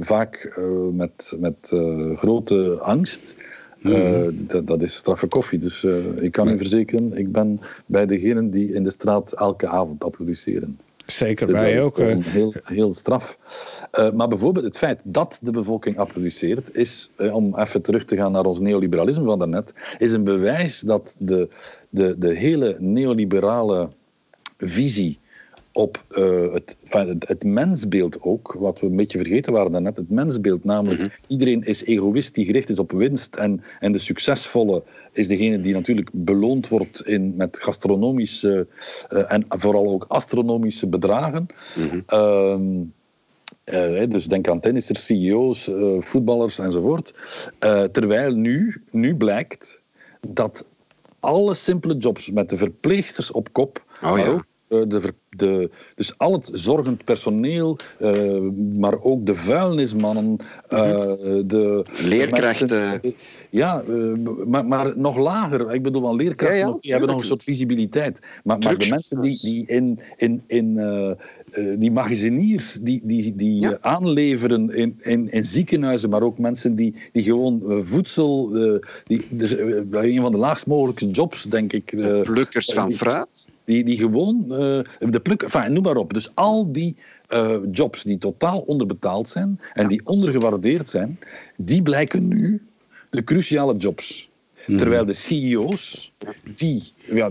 vaak met, met grote angst uh, dat, dat, is straffe koffie. Dus uh, ik kan u verzekeren, ik ben bij degenen die in de straat elke avond applaudisseren. Zeker, dus wij ook. Heel, heel straf. Uh, maar bijvoorbeeld het feit dat de bevolking applaudisseert, is, om even terug te gaan naar ons neoliberalisme van daarnet, is een bewijs dat de, de, de hele neoliberale visie op uh, het, het, het, mensbeeld ook, wat we een beetje vergeten waren daarnet, het mensbeeld, namelijk mm -hmm. iedereen is egoïst die gericht is op winst en, en de succesvolle is degene die natuurlijk beloond wordt in, met gastronomische uh, en vooral ook astronomische bedragen. Mm -hmm. uh, Uh, dus denk aan tennissers, CEO's, uh, voetballers enzovoort. Uh, terwijl nu, nu blijkt dat alle simpele jobs met de verpleegsters op kop, oh, ja. ook de, de, dus al het zorgend personeel, uh, maar ook de vuilnismannen, uh, de leerkrachten. ja, uh, maar, maar nog lager. Ik bedoel, wel leerkrachten ja, ja, die hebben nog een soort visibiliteit. Maar, maar de mensen die, die in, in, in die magaziniers die, die, die ja. aanleveren in, in, in, ziekenhuizen, maar ook mensen die, die gewoon voedsel, die, dus, een van de laagst mogelijke jobs, denk ik. De plukkers van fruit. Die, die gewoon, uh, de pluk, enfin, noem maar op. Dus al die uh, jobs die totaal onderbetaald zijn en die ondergewaardeerd zijn, die blijken nu de cruciale jobs. Mm. Terwijl de CEO's, die, ja,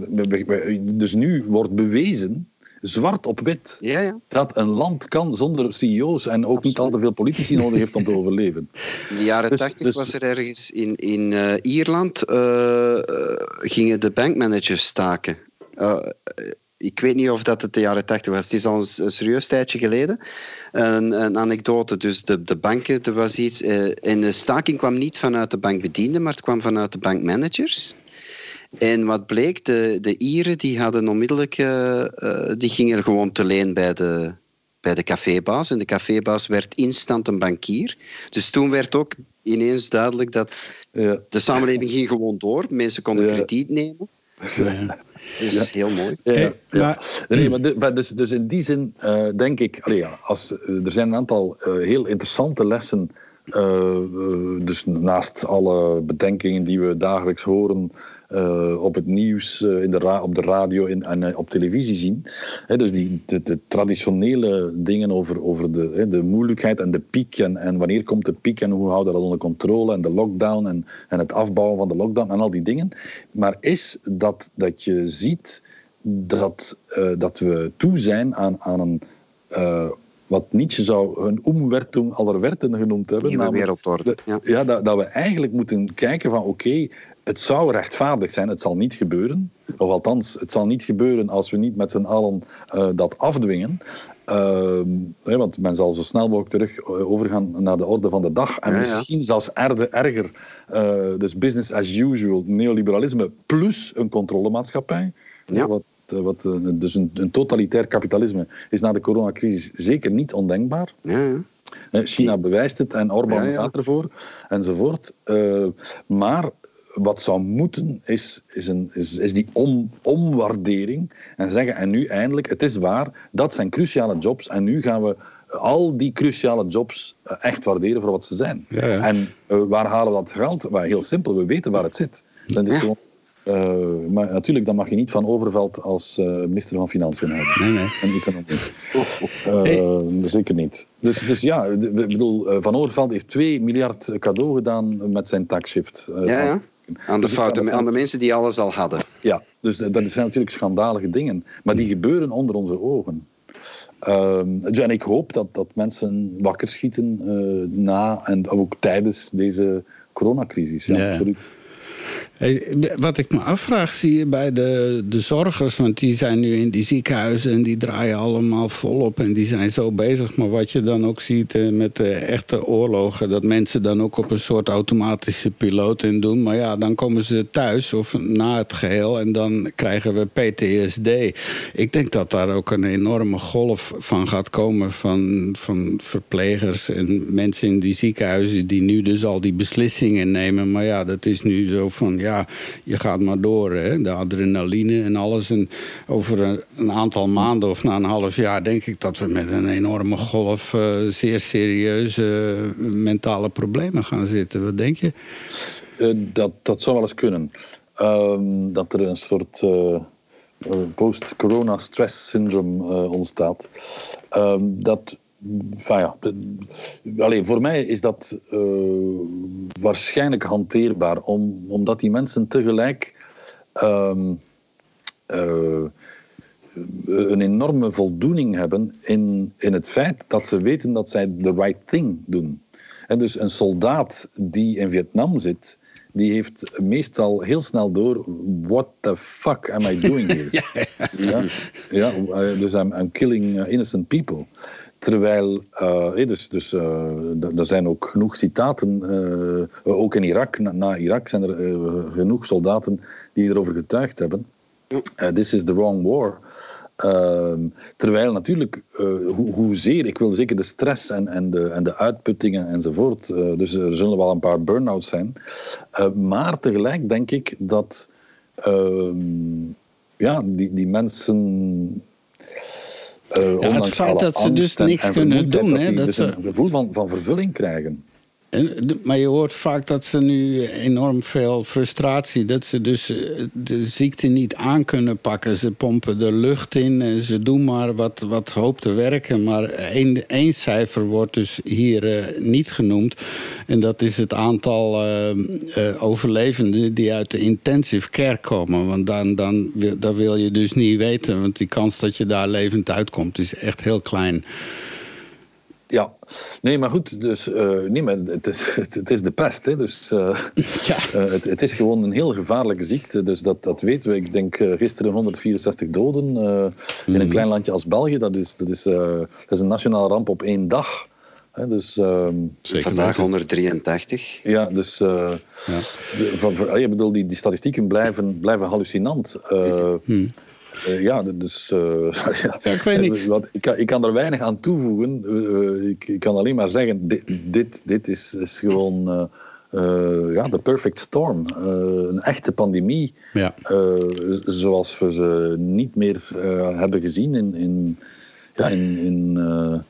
dus nu wordt bewezen, zwart op wit, ja, ja. dat een land kan zonder CEO's en ook Absoluut. niet al te veel politici nodig heeft om te overleven. In de jaren dus- tachtig dus, was er ergens in, in uh, Ierland, gingen de bankmanagers staken. Uh, ik weet niet of dat het de jaren 80 was. Het is al een, serieus tijdje geleden. Een, een, anekdote. Dus de, de banken, er was iets. Uh, en de staking kwam niet vanuit de bankbedienden, maar het kwam vanuit de bankmanagers. En wat bleek, de, de Ieren die hadden onmiddellijk, uh, die gingen gewoon te leen bij de, bij de cafébaas. En de cafébaas werd instant een bankier. Dus toen werd ook ineens duidelijk dat ja. de samenleving ging gewoon door. Mensen konden ja. krediet nemen. Ja. Dat is heel mooi. Ja, ja. Nee, maar dus, dus in die zin uh, denk ik, allee, ja, als, er zijn een aantal uh, heel interessante lessen uh, dus naast alle bedenkingen die we dagelijks horen uh, op het nieuws, uh, in de ra op de radio in, en uh, op televisie zien. He, dus die, de, de, traditionele dingen over, over de, he, de moeilijkheid en de piek en, en wanneer komt de piek en hoe houden we dat onder controle en de lockdown en, en het afbouwen van de lockdown en al die dingen. Maar is dat, dat je ziet dat, dat we toe zijn aan, aan een wat Nietzsche zou een omwertung aller werten genoemd hebben. Nieuwe wereldorde. Ja, ja dat, dat, we eigenlijk moeten kijken van oké, het zou rechtvaardig zijn, het zal niet gebeuren. Of althans, het zal niet gebeuren als we niet met z'n allen uh, dat afdwingen. Uh, want men zal zo snel mogelijk terug eh, overgaan naar de orde van de dag. En ja, misschien ja. zelfs erger, erger uh, dus business as usual, neoliberalisme plus een controlemaatschappij. Ja. Wat, wat, dus een, een, totalitair kapitalisme is na de coronacrisis zeker niet ondenkbaar. Ja, China bewijst het en Orbán gaat ervoor enzovoort. maar wat zou moeten, is, is, een, is, is die om, omwaardering. En zeggen, en nu eindelijk, het is waar, dat zijn cruciale jobs. En nu gaan we al die cruciale jobs eh, echt waarderen voor wat ze zijn. Ja, ja. En uh, waar halen we dat geld? Well, heel simpel, we weten waar het zit. Dat is gewoon uh, maar natuurlijk, dan mag je niet van Overveld als uh, minister van Financiën hebben. Nee, nee. En economie. Uh, hey. Zeker niet. Dus, dus ja, ik bedoel, Van Overveld heeft 2 miljard cadeau gedaan met zijn taxshift. ja, ja. Aan de, fouten, aan de mensen die alles al hadden. Ja, dus dat zijn natuurlijk schandalige dingen. Maar die gebeuren onder onze ogen. Um, en ik hoop dat, dat mensen wakker schieten uh, na en ook tijdens deze coronacrisis. Ja, ja. absoluut. Wat ik me afvraag, zie je bij de, de zorgers, want die zijn nu in die ziekenhuizen en die draaien allemaal volop en die zijn zo bezig. Maar wat je dan ook ziet eh, met de echte oorlogen, dat mensen dan ook op een soort automatische piloot in doen. Maar ja, dan komen ze thuis of na het geheel en dan krijgen we PTSD. Ik denk dat daar ook een enorme golf van gaat komen van, van verplegers en mensen in die ziekenhuizen die nu dus al die beslissingen nemen. Maar ja, dat is nu zo van ja, je gaat maar door. Hè? De adrenaline en alles. En over een, aantal maanden of na een half jaar denk ik dat we met een enorme golf uh, zeer serieuze uh, mentale problemen gaan zitten. Wat denk je? Uh, dat, dat zou wel eens kunnen. Um, dat er een soort post-corona stress syndrome ontstaat. Um, dat Enfin ja, alleen voor mij is dat uh, waarschijnlijk hanteerbaar, om, omdat die mensen tegelijk um, uh, een enorme voldoening hebben in, in het feit dat ze weten dat zij the right thing doen. En dus een soldaat die in Vietnam zit, die heeft meestal heel snel door: what the fuck am I doing here? ja, ja, ja, dus I'm, I'm killing innocent people Terwijl, uh, dus, dus uh, er zijn ook genoeg citaten, uh, ook in Irak, na, na, Irak zijn er genoeg soldaten die erover getuigd hebben. This is the wrong war. Ehm, terwijl natuurlijk, hoe, hoezeer, ik wil zeker de stress en, en, de, en de uitputtingen enzovoort, dus er zullen wel een paar burn-outs zijn. maar tegelijk denk ik dat ehm, ja, die, die mensen ja, het feit dat ze dus niks kunnen doen. Hè, dat dus ze een gevoel van, van vervulling krijgen. Maar je hoort vaak dat ze nu enorm veel frustratie, dat ze dus eh, de ziekte niet aan kunnen pakken. Ze pompen de lucht in en ze doen maar wat, wat hoopt te werken. Maar één, cijfer wordt dus hier uh, niet genoemd. En dat is het aantal uh, overlevenden die uit de intensive care komen. Want dan, dan, dat wil je dus niet weten, want die kans dat je daar levend uitkomt is echt heel klein. Ja, nee, maar goed, dus, uh, nee, maar het, is, het, is de pest. Hè, dus, uh, ja. uh, het, het, is gewoon een heel gevaarlijke ziekte. Dus dat, dat weten we. Ik denk gisteren 164 doden in een mhm. klein landje als België. Dat is, dat is, dat is een nationale ramp op één dag. Hè, dus, ehm, Vandaag 183. Ja, dus ja. De, van, van, je bedoel, die, die statistieken blijven, blijven hallucinant. Mm. Uh, ja, dus uh, ja. ja. ik weet niet. Wat, ik, kan, ik kan er weinig aan toevoegen. Uh, ik, ik, kan alleen maar zeggen, dit, dit, dit is, is gewoon ja, de perfect storm. een echte pandemie, ja. zoals we ze niet meer hebben gezien in, in, ja, in, in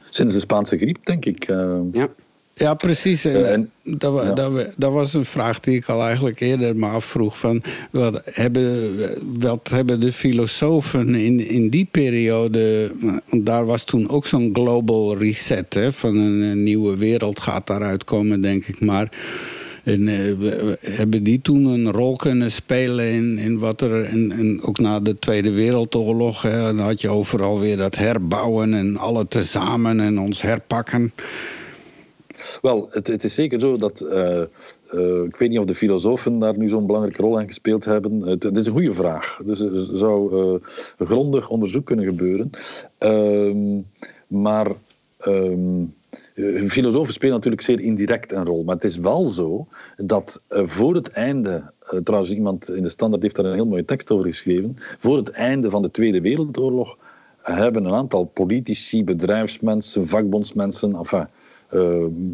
sinds de Spaanse griep, denk ik. ja. Ja, precies. En, dat, dat, dat, was een vraag die ik al eigenlijk eerder me afvroeg. Van, wat, hebben, wat hebben de filosofen in, in die periode... Want daar was toen ook zo'n global reset. Hè, van een, nieuwe wereld gaat daaruit komen, denk ik maar... En uh, hebben die toen een rol kunnen spelen in, in wat er. En, en ook na de Tweede Wereldoorlog. Hè, dan had je overal weer dat herbouwen en alle tezamen en ons herpakken. Wel, het, het is zeker zo dat. Uh, uh, ik weet niet of de filosofen daar nu zo'n belangrijke rol in gespeeld hebben. Het, is een goede vraag. Dus er zou uh, grondig onderzoek kunnen gebeuren. Ehm, maar um, filosofen spelen natuurlijk zeer indirect een rol. Maar het is wel zo dat voor het einde. trouwens, iemand in de standaard heeft daar een heel mooie tekst over geschreven. Voor het einde van de Tweede Wereldoorlog hebben een aantal politici, bedrijfsmensen, vakbondsmensen. Enfin,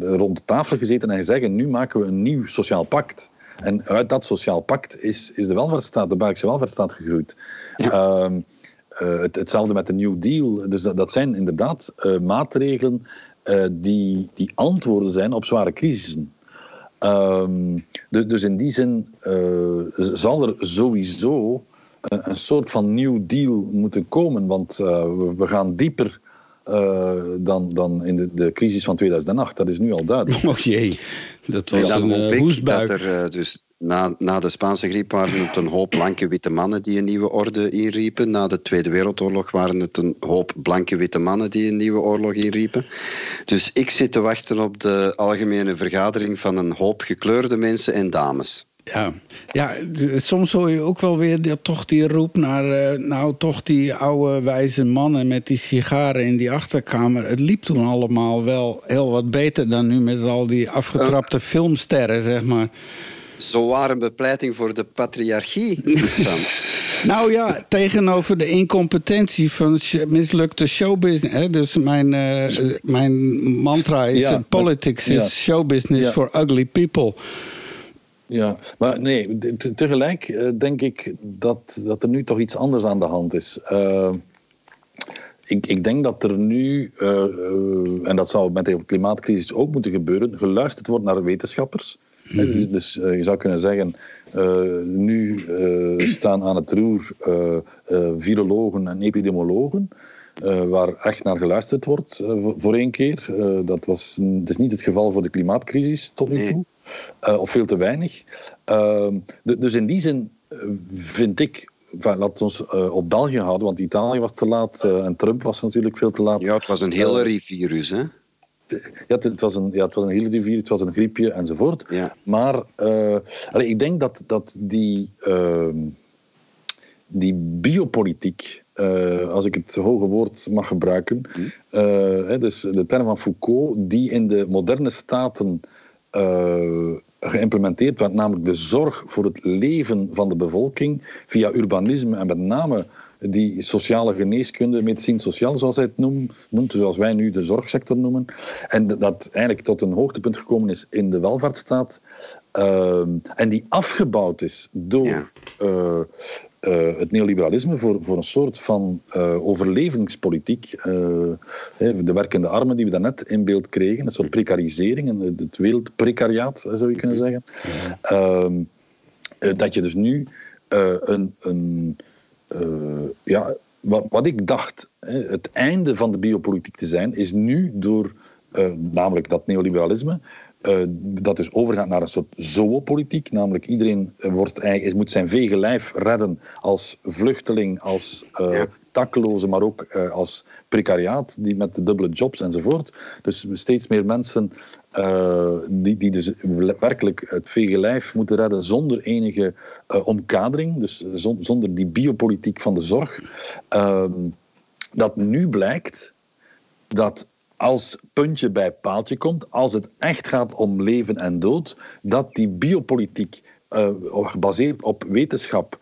rond de tafel gezeten en gezegd: nu maken we een nieuw sociaal pact. En uit dat sociaal pact is, is de welvaartsstaat, de Belgische welvaartsstaat gegroeid. Ehm, eh, het, hetzelfde met de New Deal. Dus dat, dat zijn inderdaad uh, maatregelen die, die antwoorden zijn op zware crisissen. Um, dus in die zin zal er sowieso een, een, soort van New Deal moeten komen, want we, we gaan dieper uh, dan, dan in de, de crisis van 2008. Dat is nu al duidelijk. Oh jee, dat was een uh, hoestbuik. Dat er, uh, dus na, na de Spaanse griep waren het een hoop blanke witte mannen die een nieuwe orde inriepen. Na de Tweede Wereldoorlog waren het een hoop blanke witte mannen die een nieuwe oorlog inriepen. Dus ik zit te wachten op de algemene vergadering van een hoop gekleurde mensen en dames. Ja. ja, soms hoor je ook wel weer die, toch die roep naar... Uh, nou, toch die oude wijze mannen met die sigaren in die achterkamer. Het liep toen allemaal wel heel wat beter dan nu... met al die afgetrapte uh, filmsterren, zeg maar. Zo waren bepleiting voor de patriarchie. nou ja, tegenover de incompetentie van mislukte showbusiness. Hè? Dus mijn, uh, mijn mantra is... Ja, politics is ja. showbusiness ja. for ugly people... Ja, maar nee, tegelijk uh, denk ik dat, dat er nu toch iets anders aan de hand is. Uh, ik, ik denk dat er nu, uh, en dat zou met de klimaatcrisis ook moeten gebeuren, geluisterd wordt naar wetenschappers. Mm -hmm. Dus, dus je zou kunnen zeggen, nu staan aan het roer virologen en epidemiologen. waar echt naar geluisterd wordt voor één keer. dat was, het is niet het geval voor de klimaatcrisis tot nu toe. Uh, of veel te weinig. Uh, dus in die zin eh, vind ik Enfin, laten we ons uh, op België houden, want Italië was te laat uh, en Trump was natuurlijk veel te laat. Ja, het was een hele virus, hè? Ja, het, was een, ja, het was een hele virus, het was een griepje enzovoort. Ja. Maar ik denk dat, dat die, ehm, die biopolitiek, als ik het hoge woord mag gebruiken, hè, dus de term van Foucault, die in de moderne staten geïmplementeerd werd, namelijk de zorg voor het leven van de bevolking via urbanisme en met name die sociale geneeskunde, medicine sociaal, zoals hij het noemt, noemt, zoals wij nu de zorgsector noemen. En dat eigenlijk tot een hoogtepunt gekomen is in de welvaartsstaat. Uh, en die afgebouwd is door uh, uh, het neoliberalisme voor, voor een soort van uh, overlevingspolitiek. de werkende armen die we daarnet in beeld kregen, een soort precarisering, het wereldprecariaat zou je kunnen zeggen. Ehm, dat je dus nu een, een ja, wat, wat, ik dacht, het einde van de biopolitiek te zijn, is nu door namelijk dat neoliberalisme, uh, dat dus overgaat naar een soort zoopolitiek, namelijk iedereen wordt eigenlijk, moet zijn vege lijf redden als vluchteling, als ja. takkeloze, maar ook als precariaat, die met de dubbele jobs enzovoort. Dus steeds meer mensen uh, die, die dus werkelijk het vege lijf moeten redden zonder enige uh, omkadering, dus zonder die biopolitiek van de zorg. Uh, dat nu blijkt dat als puntje bij paaltje komt, als het echt gaat om leven en dood, dat die biopolitiek uh, gebaseerd op wetenschap,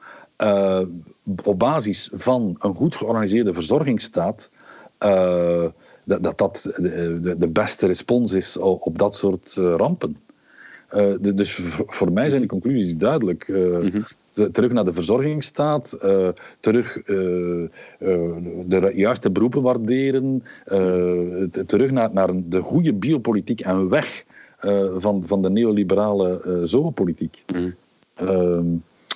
op basis van een goed georganiseerde verzorgingsstaat, dat dat, dat de, beste respons is op dat soort uh, rampen. Uh, dus voor mij zijn de conclusies duidelijk. Uh, mm-hmm. De, terug naar de verzorgingsstaat, terug de juiste beroepen waarderen, terug naar, naar de goede biopolitiek en weg van, van de neoliberale zoopolitiek. Mm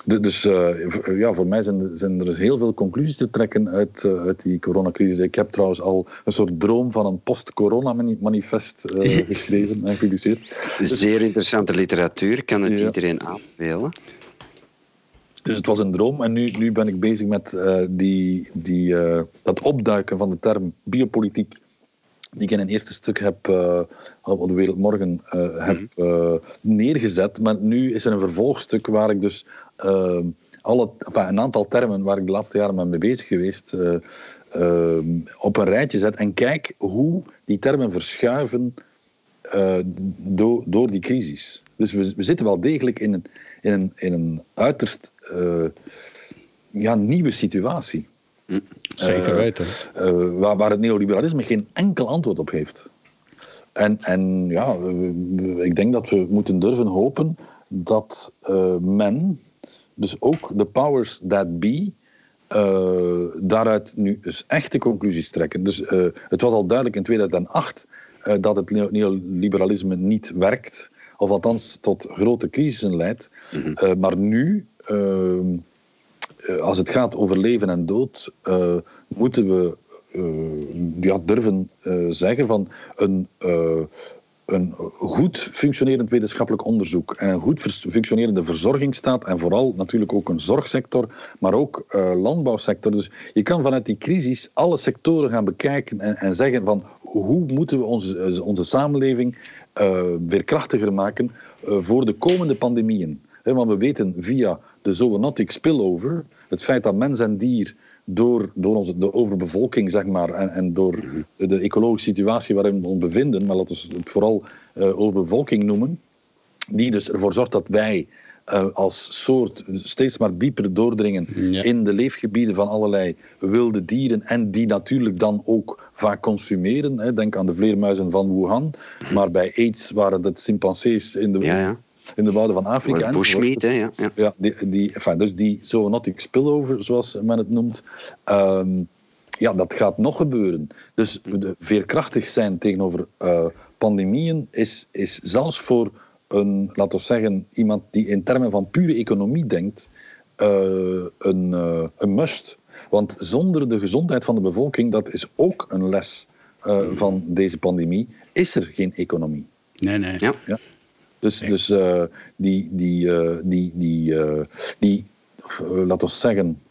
dus uh, ja, voor mij zijn, zijn, er dus heel veel conclusies te trekken uit, uh, uit die coronacrisis. Ik heb trouwens al een soort droom van een post-corona-manifest uh, geschreven en gepubliceerd. Zeer interessante literatuur, kan het iedereen aanbevelen. Dus het was een droom en nu, nu ben ik bezig met die, die, dat opduiken van de term biopolitiek die ik in een eerste stuk heb uh, op de Wereld Morgen uh, heb uh, neergezet. Maar nu is er een vervolgstuk waar ik dus alle, een aantal termen waar ik de laatste jaren mee bezig geweest, op een rijtje zet en kijk hoe die termen verschuiven uh, door, door die crisis. Dus we, we, zitten wel degelijk in een, in een, in een uiterst ja, nieuwe situatie. Hm, zeker weten. waar, waar het neoliberalisme geen enkel antwoord op heeft. En, en ja, ik denk dat we moeten durven hopen dat men, dus ook de powers that be, uh, daaruit nu dus echte conclusies trekken. Dus uh, het was al duidelijk in 2008 uh, dat het neoliberalisme niet werkt, of althans tot grote crisissen leidt. Mm -hmm. maar nu, als het gaat over leven en dood, moeten we ja, durven zeggen van een een goed functionerend wetenschappelijk onderzoek en een goed functionerende verzorgingsstaat en vooral natuurlijk ook een zorgsector, maar ook uh, landbouwsector. Dus je kan vanuit die crisis alle sectoren gaan bekijken en, en zeggen van hoe moeten we onze, eh, onze samenleving uh, weer krachtiger maken voor de komende pandemieën. Want we weten via de zoonotic spillover, het feit dat mens en dier door, door onze, de overbevolking, zeg maar, en, en door de ecologische situatie waarin we ons bevinden, maar laten we het vooral uh, overbevolking noemen, die dus ervoor zorgt dat wij uh, als soort steeds maar dieper doordringen in de leefgebieden van allerlei wilde dieren en die natuurlijk dan ook vaak consumeren. Hè. Denk aan de vleermuizen van Wuhan, maar bij AIDS waren het chimpansees in de ja, ja in de wouden van Afrika. Bushmeat, hè, ja. ja. ja die, die, enfin, dus die zoonotic spillover, zoals men het noemt. Um, ja, dat gaat nog gebeuren. Dus de veerkrachtig zijn tegenover uh, pandemieën is, is zelfs voor een, laten we zeggen, iemand die in termen van pure economie denkt, uh, een, uh, een must. Want zonder de gezondheid van de bevolking, dat is ook een les van deze pandemie, is er geen economie. Nee, nee. Ja. ja. Dus, dus uh, die, die, uh, die, die, uh, die laten we zeggen,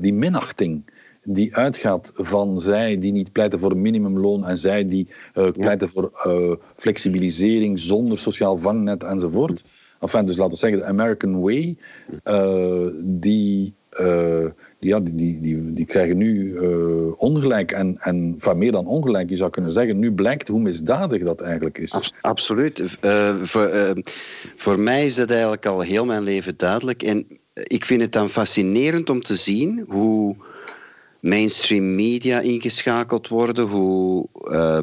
die minachting die uitgaat van zij die niet pleiten voor een minimumloon en zij die pleiten voor flexibilisering zonder sociaal vangnet enzovoort. Enfin, dus laten we zeggen, de American Way, die, ja, die, die, die, die krijgen nu uh, ongelijk. En, en van meer dan ongelijk, je zou kunnen zeggen. Nu blijkt hoe misdadig dat eigenlijk is. absoluut. Uh, voor, uh, voor mij is dat eigenlijk al heel mijn leven duidelijk. En ik vind het dan fascinerend om te zien hoe mainstream media ingeschakeld worden, hoe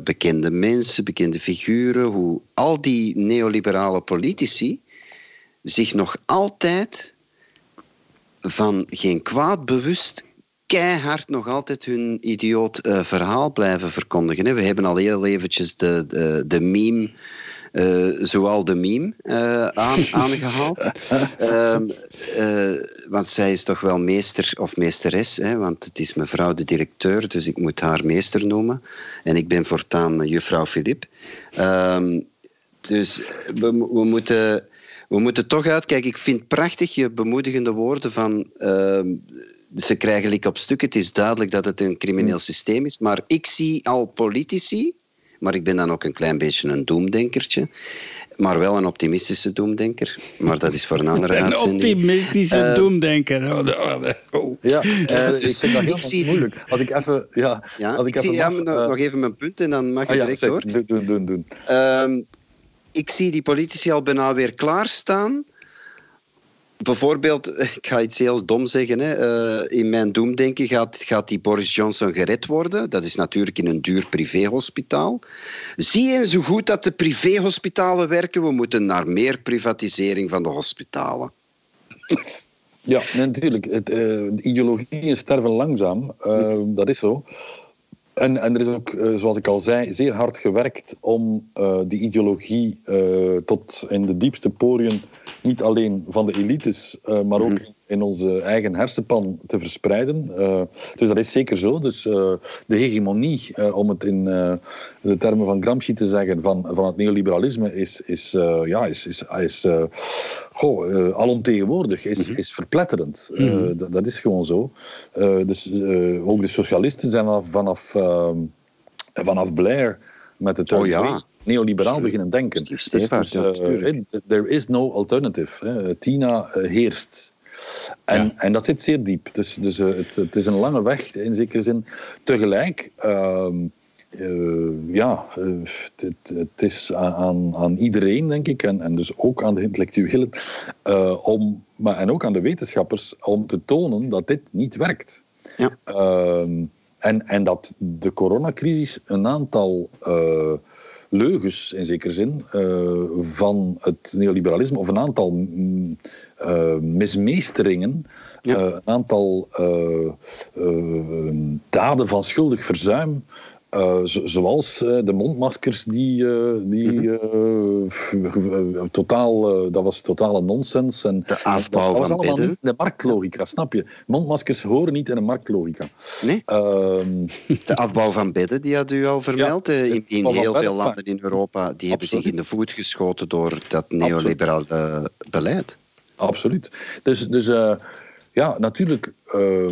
bekende mensen, bekende figuren, hoe al die neoliberale politici zich nog altijd van geen kwaad bewust keihard nog altijd hun idioot uh, verhaal blijven verkondigen. We hebben al heel eventjes de, de, de meme, uh, zoal de meme, uh, aan, aangehaald. um, want zij is toch wel meester of meesteres, hè, want het is mevrouw de directeur, dus ik moet haar meester noemen. En ik ben voortaan juffrouw Filip. Um, dus we, we moeten we moeten toch uitkijken. Ik vind prachtig je bemoedigende woorden van. Uh, ze krijgen lik op stuk. Het is duidelijk dat het een crimineel mm. systeem is. Maar ik zie al politici. Maar ik ben dan ook een klein beetje een doemdenkertje. Maar wel een optimistische doemdenker. Maar dat is voor een andere een uitzending. Een optimistische uh, doemdenker. Oh, oh. Ja, uh, dus ik vind dat ik zie moeilijk. Als ik even... Ja, ja als ik, ik zie, mag, ja, nog even mijn punt en dan mag je ah, direct ja, door. Doen, doen, doen. doen. Uh, ik zie die politici al bijna weer klaarstaan. Bijvoorbeeld, ik ga iets heel dom zeggen. Hè. Uh, in mijn doemdenken gaat, gaat die Boris Johnson gered worden. Dat is natuurlijk in een duur privéhospitaal. Zie je zo goed dat de privéhospitalen werken? We moeten naar meer privatisering van de hospitalen. Ja, natuurlijk. Uh, de ideologieën sterven langzaam. Uh, dat is zo. En, en er is ook, eh, zoals ik al zei, zeer hard gewerkt om uh, die ideologie uh, tot in de diepste poriën, niet alleen van de elites, maar ook mhm in onze eigen hersenpan te verspreiden. Uh, dus dat is zeker zo. Dus uh, de hegemonie, uh, om het in de termen van Gramsci te zeggen, van, van het neoliberalisme is, is, ja, is, is, is goh, alomtegenwoordig, is, mm -hmm. is verpletterend. Mm -hmm. dat is gewoon zo. dus ook de socialisten zijn vanaf, vanaf, vanaf Blair met het oh, ja neoliberaal beginnen denken. Dus, dus, there is no alternative. Tina heerst. En, en dat zit zeer diep. Dus, dus uh, het, het, is een lange weg in zekere zin. Tegelijk, uh, uh, ja, eh, het, het, is aan, aan iedereen, denk ik, en, en dus ook aan de intellectuelen, om, maar, en ook aan de wetenschappers, om te tonen dat dit niet werkt. Ja. Ehm, en, en dat de coronacrisis een aantal leugens, in zekere zin, van het neoliberalisme, of een aantal mm, uh, mismeesteringen, ja. uh, een aantal daden van schuldig verzuim. Zo, zoals de mondmaskers die, die mm -hmm. totaal, dat was totale nonsens. En, de dat was allemaal niet in de marktlogica, snap je? Mondmaskers horen niet in de marktlogica. Nee? Ehm, de afbouw van bedden, die had u al vermeld. Ja, in, in heel veel landen in Europa, die hebben zich in de voet geschoten door dat neoliberale beleid. Absoluut. Dus, dus ja, natuurlijk uh,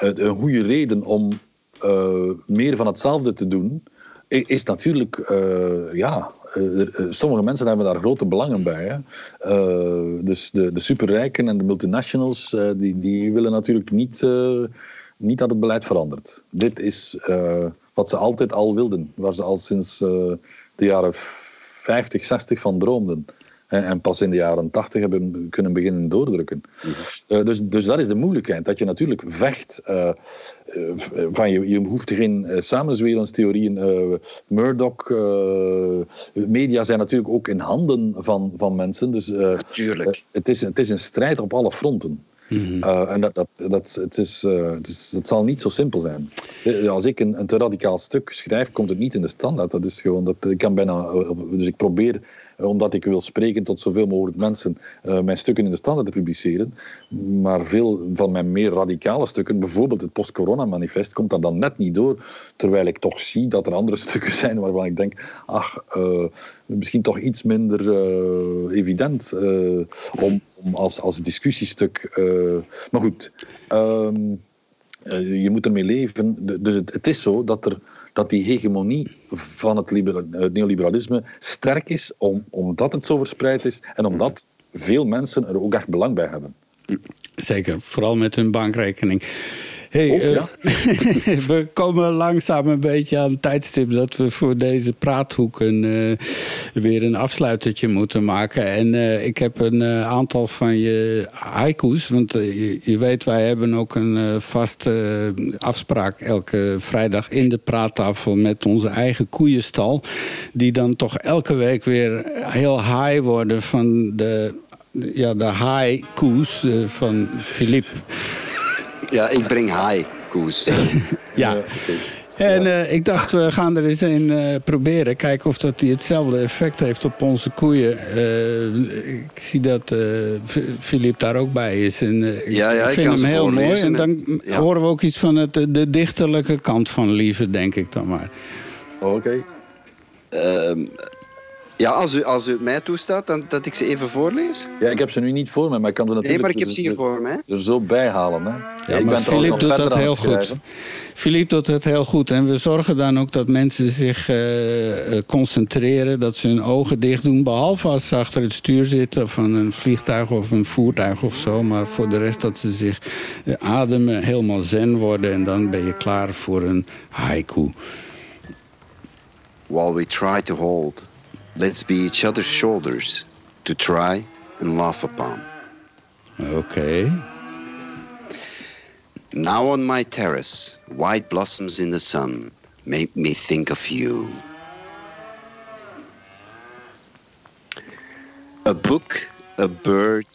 een goede reden om uh, meer van hetzelfde te doen, is natuurlijk, uh, ja, sommige mensen hebben daar grote belangen bij. Hè. dus de, de superrijken en de multinationals, die, die willen natuurlijk niet, niet dat het beleid verandert. Dit is wat ze altijd al wilden, waar ze al sinds de jaren 50, 60 van droomden. En pas in de jaren tachtig hebben kunnen beginnen doordrukken. uh, dus, dus dat is de moeilijkheid. Dat je natuurlijk vecht. Uh, van je, je hoeft geen uh, samenzweringstheorieën. Murdoch, media zijn natuurlijk ook in handen van, van mensen. Dus natuurlijk. het, is, het is een strijd op alle fronten. Mm en dat, dat, dat, het is, het is, het zal niet zo simpel zijn. Als ik een, een te radicaal stuk schrijf, komt het niet in de standaard. Dat is gewoon dat ik kan bijna. Dus ik probeer eh, omdat ik wil spreken tot zoveel mogelijk mensen, uh, mijn stukken in de standaard te publiceren. Maar veel van mijn meer radicale stukken, bijvoorbeeld het post-corona-manifest, komt daar dan net niet door. Terwijl ik toch zie dat er andere stukken zijn waarvan ik denk, ach, uh, misschien toch iets minder evident om, om, als, als discussiestuk. maar goed. Um, je moet ermee leven. Dus het, het is zo dat er dat die hegemonie van het, neoliberalisme sterk is, om, omdat het zo verspreid is en omdat veel mensen er ook echt belang bij hebben. Zeker, vooral met hun bankrekening. Hey, Oh, eh, we komen langzaam een beetje aan het tijdstip dat we voor deze praathoek een, eh, weer een afsluitertje moeten maken. En eh, ik heb een aantal van je haiku's. Want je, je weet, wij hebben ook een vaste afspraak elke vrijdag in de praattafel met onze eigen koeienstal. Die dan toch elke week weer heel high worden van de, ja, de eh, van Philippe. Ja, ik breng high, Koes. Ja. En eh, ik dacht, we gaan er eens een eh, proberen. Kijken of dat die hetzelfde effect heeft op onze koeien. Eh, ik zie dat eh Filip daar ook bij is. En, eh, Ja, ja, ik vind hem heel mooi. En dan ja. horen we ook iets van het, de dichterlijke kant van Lieve, denk ik dan maar. Oké. Ehm, ja, als u, als u mij toestaat, dan, dat ik ze even voorlees. Ja, ik heb ze nu niet voor me, maar ik kan ze Nee, natuurlijk maar ik heb ze hier voor mij. er zo bij halen. Hè. Ja, ik maar Filip doet dat heel het goed. Filip doet het heel goed. En we zorgen dan ook dat mensen zich eh, eh, concentreren. Dat ze hun ogen dicht doen. Behalve als ze achter het stuur zitten van een vliegtuig of een voertuig of zo. Maar voor de rest dat ze zich eh, ademen, helemaal zen worden. En dan ben je klaar voor een haiku. While we try to hold, let's be each other's shoulders to try and laugh upon. Okay. Now on my terrace, white blossoms in the sun make me think of you. A book, a bird,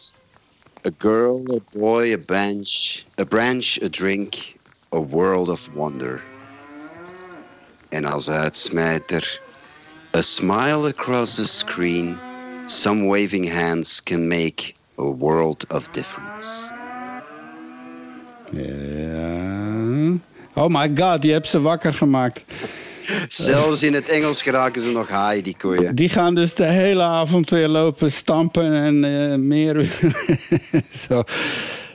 a girl, a boy, a bench, a branch, a drink, a world of wonder. En als uitsmijter, a smile across the screen, some waving hands can make a world of difference. Ja. Oh my god, je hebt ze wakker gemaakt. Zelfs in het Engels geraken ze nog high, die koeien. Die gaan dus de hele avond weer lopen stampen en eh, meer. Zo.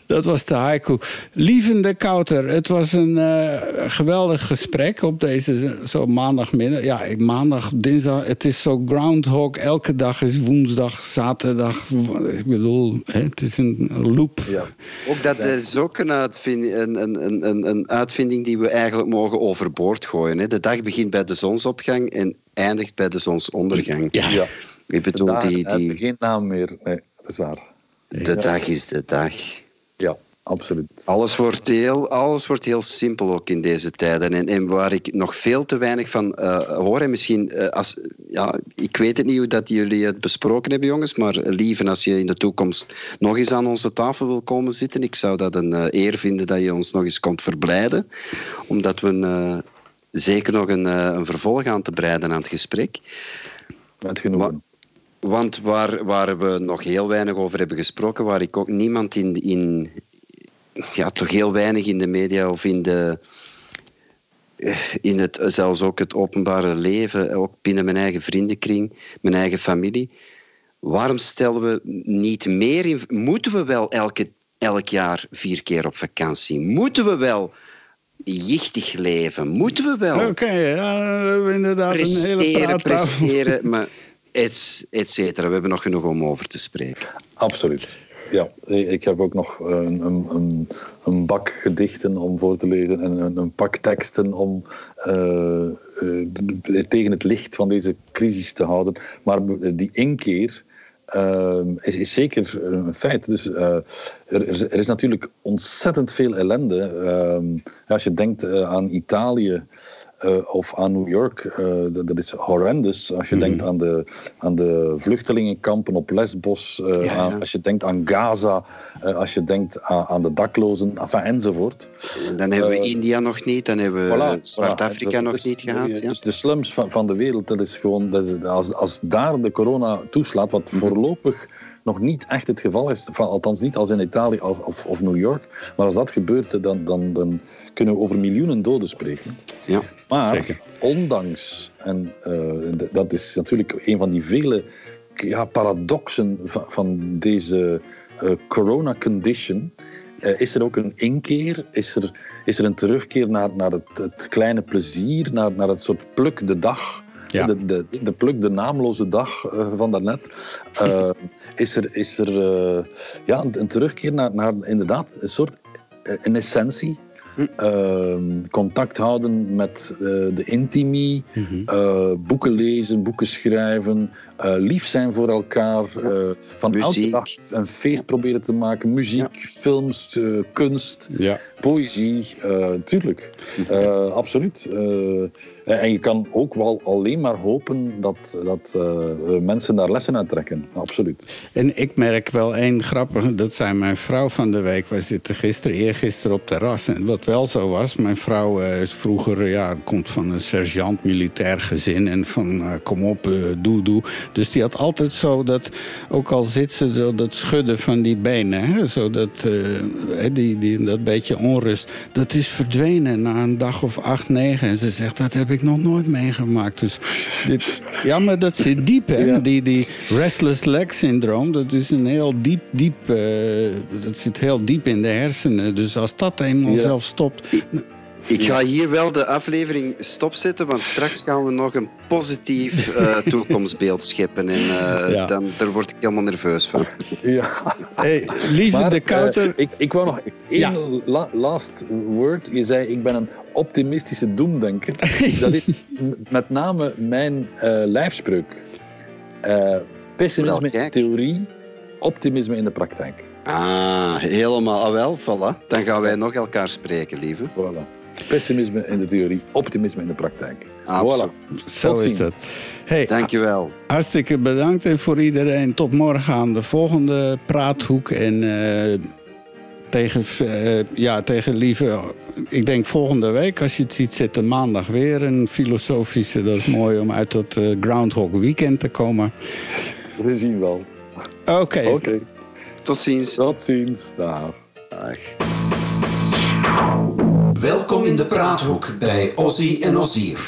Dat was de haiku. Lievende Kouter, het was een eh, geweldig gesprek op deze zo maandagmiddag. Ja, maandag, dinsdag. Het is zo groundhog. Elke dag is woensdag, zaterdag. Ik bedoel, hè, het is een loop. Ja. Ook dat is ook een uitvinding, een, een, een- een, uitvinding die we eigenlijk mogen overboord gooien. Hè. De dag begint bij de zonsopgang en eindigt bij de zonsondergang. Ja. Ja. Ik bedoel, die, die, geen naam meer. Nee, dat is waar. de dag is de dag. Ja, absoluut. Alles wordt, heel, alles wordt heel simpel ook in deze tijden. En, en waar ik nog veel te weinig van eh, hoor. En misschien, eh, als, ja, ik weet het niet hoe dat jullie het besproken hebben, jongens. Maar lieve, als je in de toekomst nog eens aan onze tafel wil komen zitten. Ik zou dat een eh, eer vinden dat je ons nog eens komt verblijden. Omdat we een, zeker nog een, een vervolg aan te breiden aan het gesprek. Met genoegen. Want waar, waar we nog heel weinig over hebben gesproken, waar ik ook niemand in, in ja, toch heel weinig in de media of in de eh, in het, zelfs ook het openbare leven, ook binnen mijn eigen vriendenkring, mijn eigen familie. Waarom stellen we niet meer in? Moeten we wel elke, elk jaar vier keer op vakantie? Moeten we wel jichtig leven? Moeten we wel Oké, ja, inderdaad een hele presteren, maar et, et cetera. We hebben nog genoeg om over te spreken. Absoluut. Ja, ik heb ook nog een, een, een, een bak gedichten om voor te lezen en een, een pak teksten om eh, eh, tegen het licht van deze crisis te houden. Maar die inkeer eh, is, is zeker een feit. Dus, eh, er, is- er is natuurlijk ontzettend veel ellende. Eh, als je denkt eh, aan Italië. Eh, of aan New York, eh, dat, dat is horrendous. Als je denkt aan de, aan de vluchtelingenkampen op Lesbos, eh, Ja, aan- ja. als je denkt aan Gaza, eh, als je denkt aan, aan de daklozen, enfin, enzovoort. En dan hebben we India nog niet, dan hebben we Voilà, Zwart-Afrika voilà. nog Dus- niet gehad. dus- Ja. Dus de slums van, van de wereld, dat is gewoon, dat is, als, als daar de corona toeslaat, wat Mhm. voorlopig nog niet echt het geval is, van, althans niet als in Italië of, of, of New York, maar als dat gebeurt, dan, dan, dan kunnen we over miljoenen doden spreken. Ja. Maar Zeker. ondanks, en eh, d- dat is natuurlijk een van die vele ja, paradoxen van, van deze eh, corona-condition, eh, is er ook een inkeer, is er, is er een terugkeer naar, naar het, het kleine plezier, naar, naar het soort pluk de dag Ja. De, de, de pluk, de naamloze dag uh, van daarnet. Uh, is er, is er uh, ja, een, een, terugkeer naar, naar inderdaad een soort een essentie uh, contact houden met uh, de intimie, mm -hmm. uh, boeken lezen, boeken schrijven, lief zijn voor elkaar, van muziek. elke dag een feest proberen te maken, muziek, ja. films, kunst, ja. Poëzie, tuurlijk, absoluut. en je kan ook wel alleen maar hopen dat, dat mensen daar lessen uit trekken, absoluut. En ik merk wel één grappige, dat zei mijn vrouw van de week, wij zitten gisteren, eergisteren op terras en wat wel zo was. Mijn vrouw is vroeger, ja, komt van een sergeant militair gezin. En van kom op, doe, doe. Dus die had altijd zo dat, ook al zit ze zo dat schudden van die benen. Hè, zo dat, die, die, dat beetje onrust. Dat is verdwenen na een dag of acht, negen. En ze zegt, dat heb ik nog nooit meegemaakt. Dus dit, ja, maar dat zit diep, hè. Ja. Die, die restless leg syndroom, dat is een heel diep, diep... dat zit heel diep in de hersenen. Dus als dat eenmaal ja. zelf stopt... Ik ga hier wel de aflevering stopzetten, want straks gaan we nog een positief uh, toekomstbeeld scheppen. En uh, ja. dan, daar word ik helemaal nerveus van. Ja. Hey, lieve maar, de Kouter. Uh, ik, ik wou nog één ja. la, last word. Je zei, ik ben een optimistische doemdenker. Dat is met name mijn lijfspreuk. pessimisme in theorie, optimisme in de praktijk. Ah, helemaal. Ah, wel, voilà. Dan gaan wij nog elkaar spreken, lieve. Voilà. Pessimisme in de theorie, optimisme in de praktijk. Absoluut. Voilà. Zo is dat. Hey, Dankjewel. Hartstikke bedankt en voor iedereen. Tot morgen aan de volgende praathoek. En uh, tegen, uh, ja, tegen lieve... Ik denk volgende week, als je het ziet, zit er maandag weer een filosofische. Dat is mooi om uit dat uh, Groundhog Weekend te komen. We zien wel. Oké. Okay. Okay. Tot ziens. Tot ziens. Dag. Dag. Welkom in de praathoek bij Ozzy en Ozier.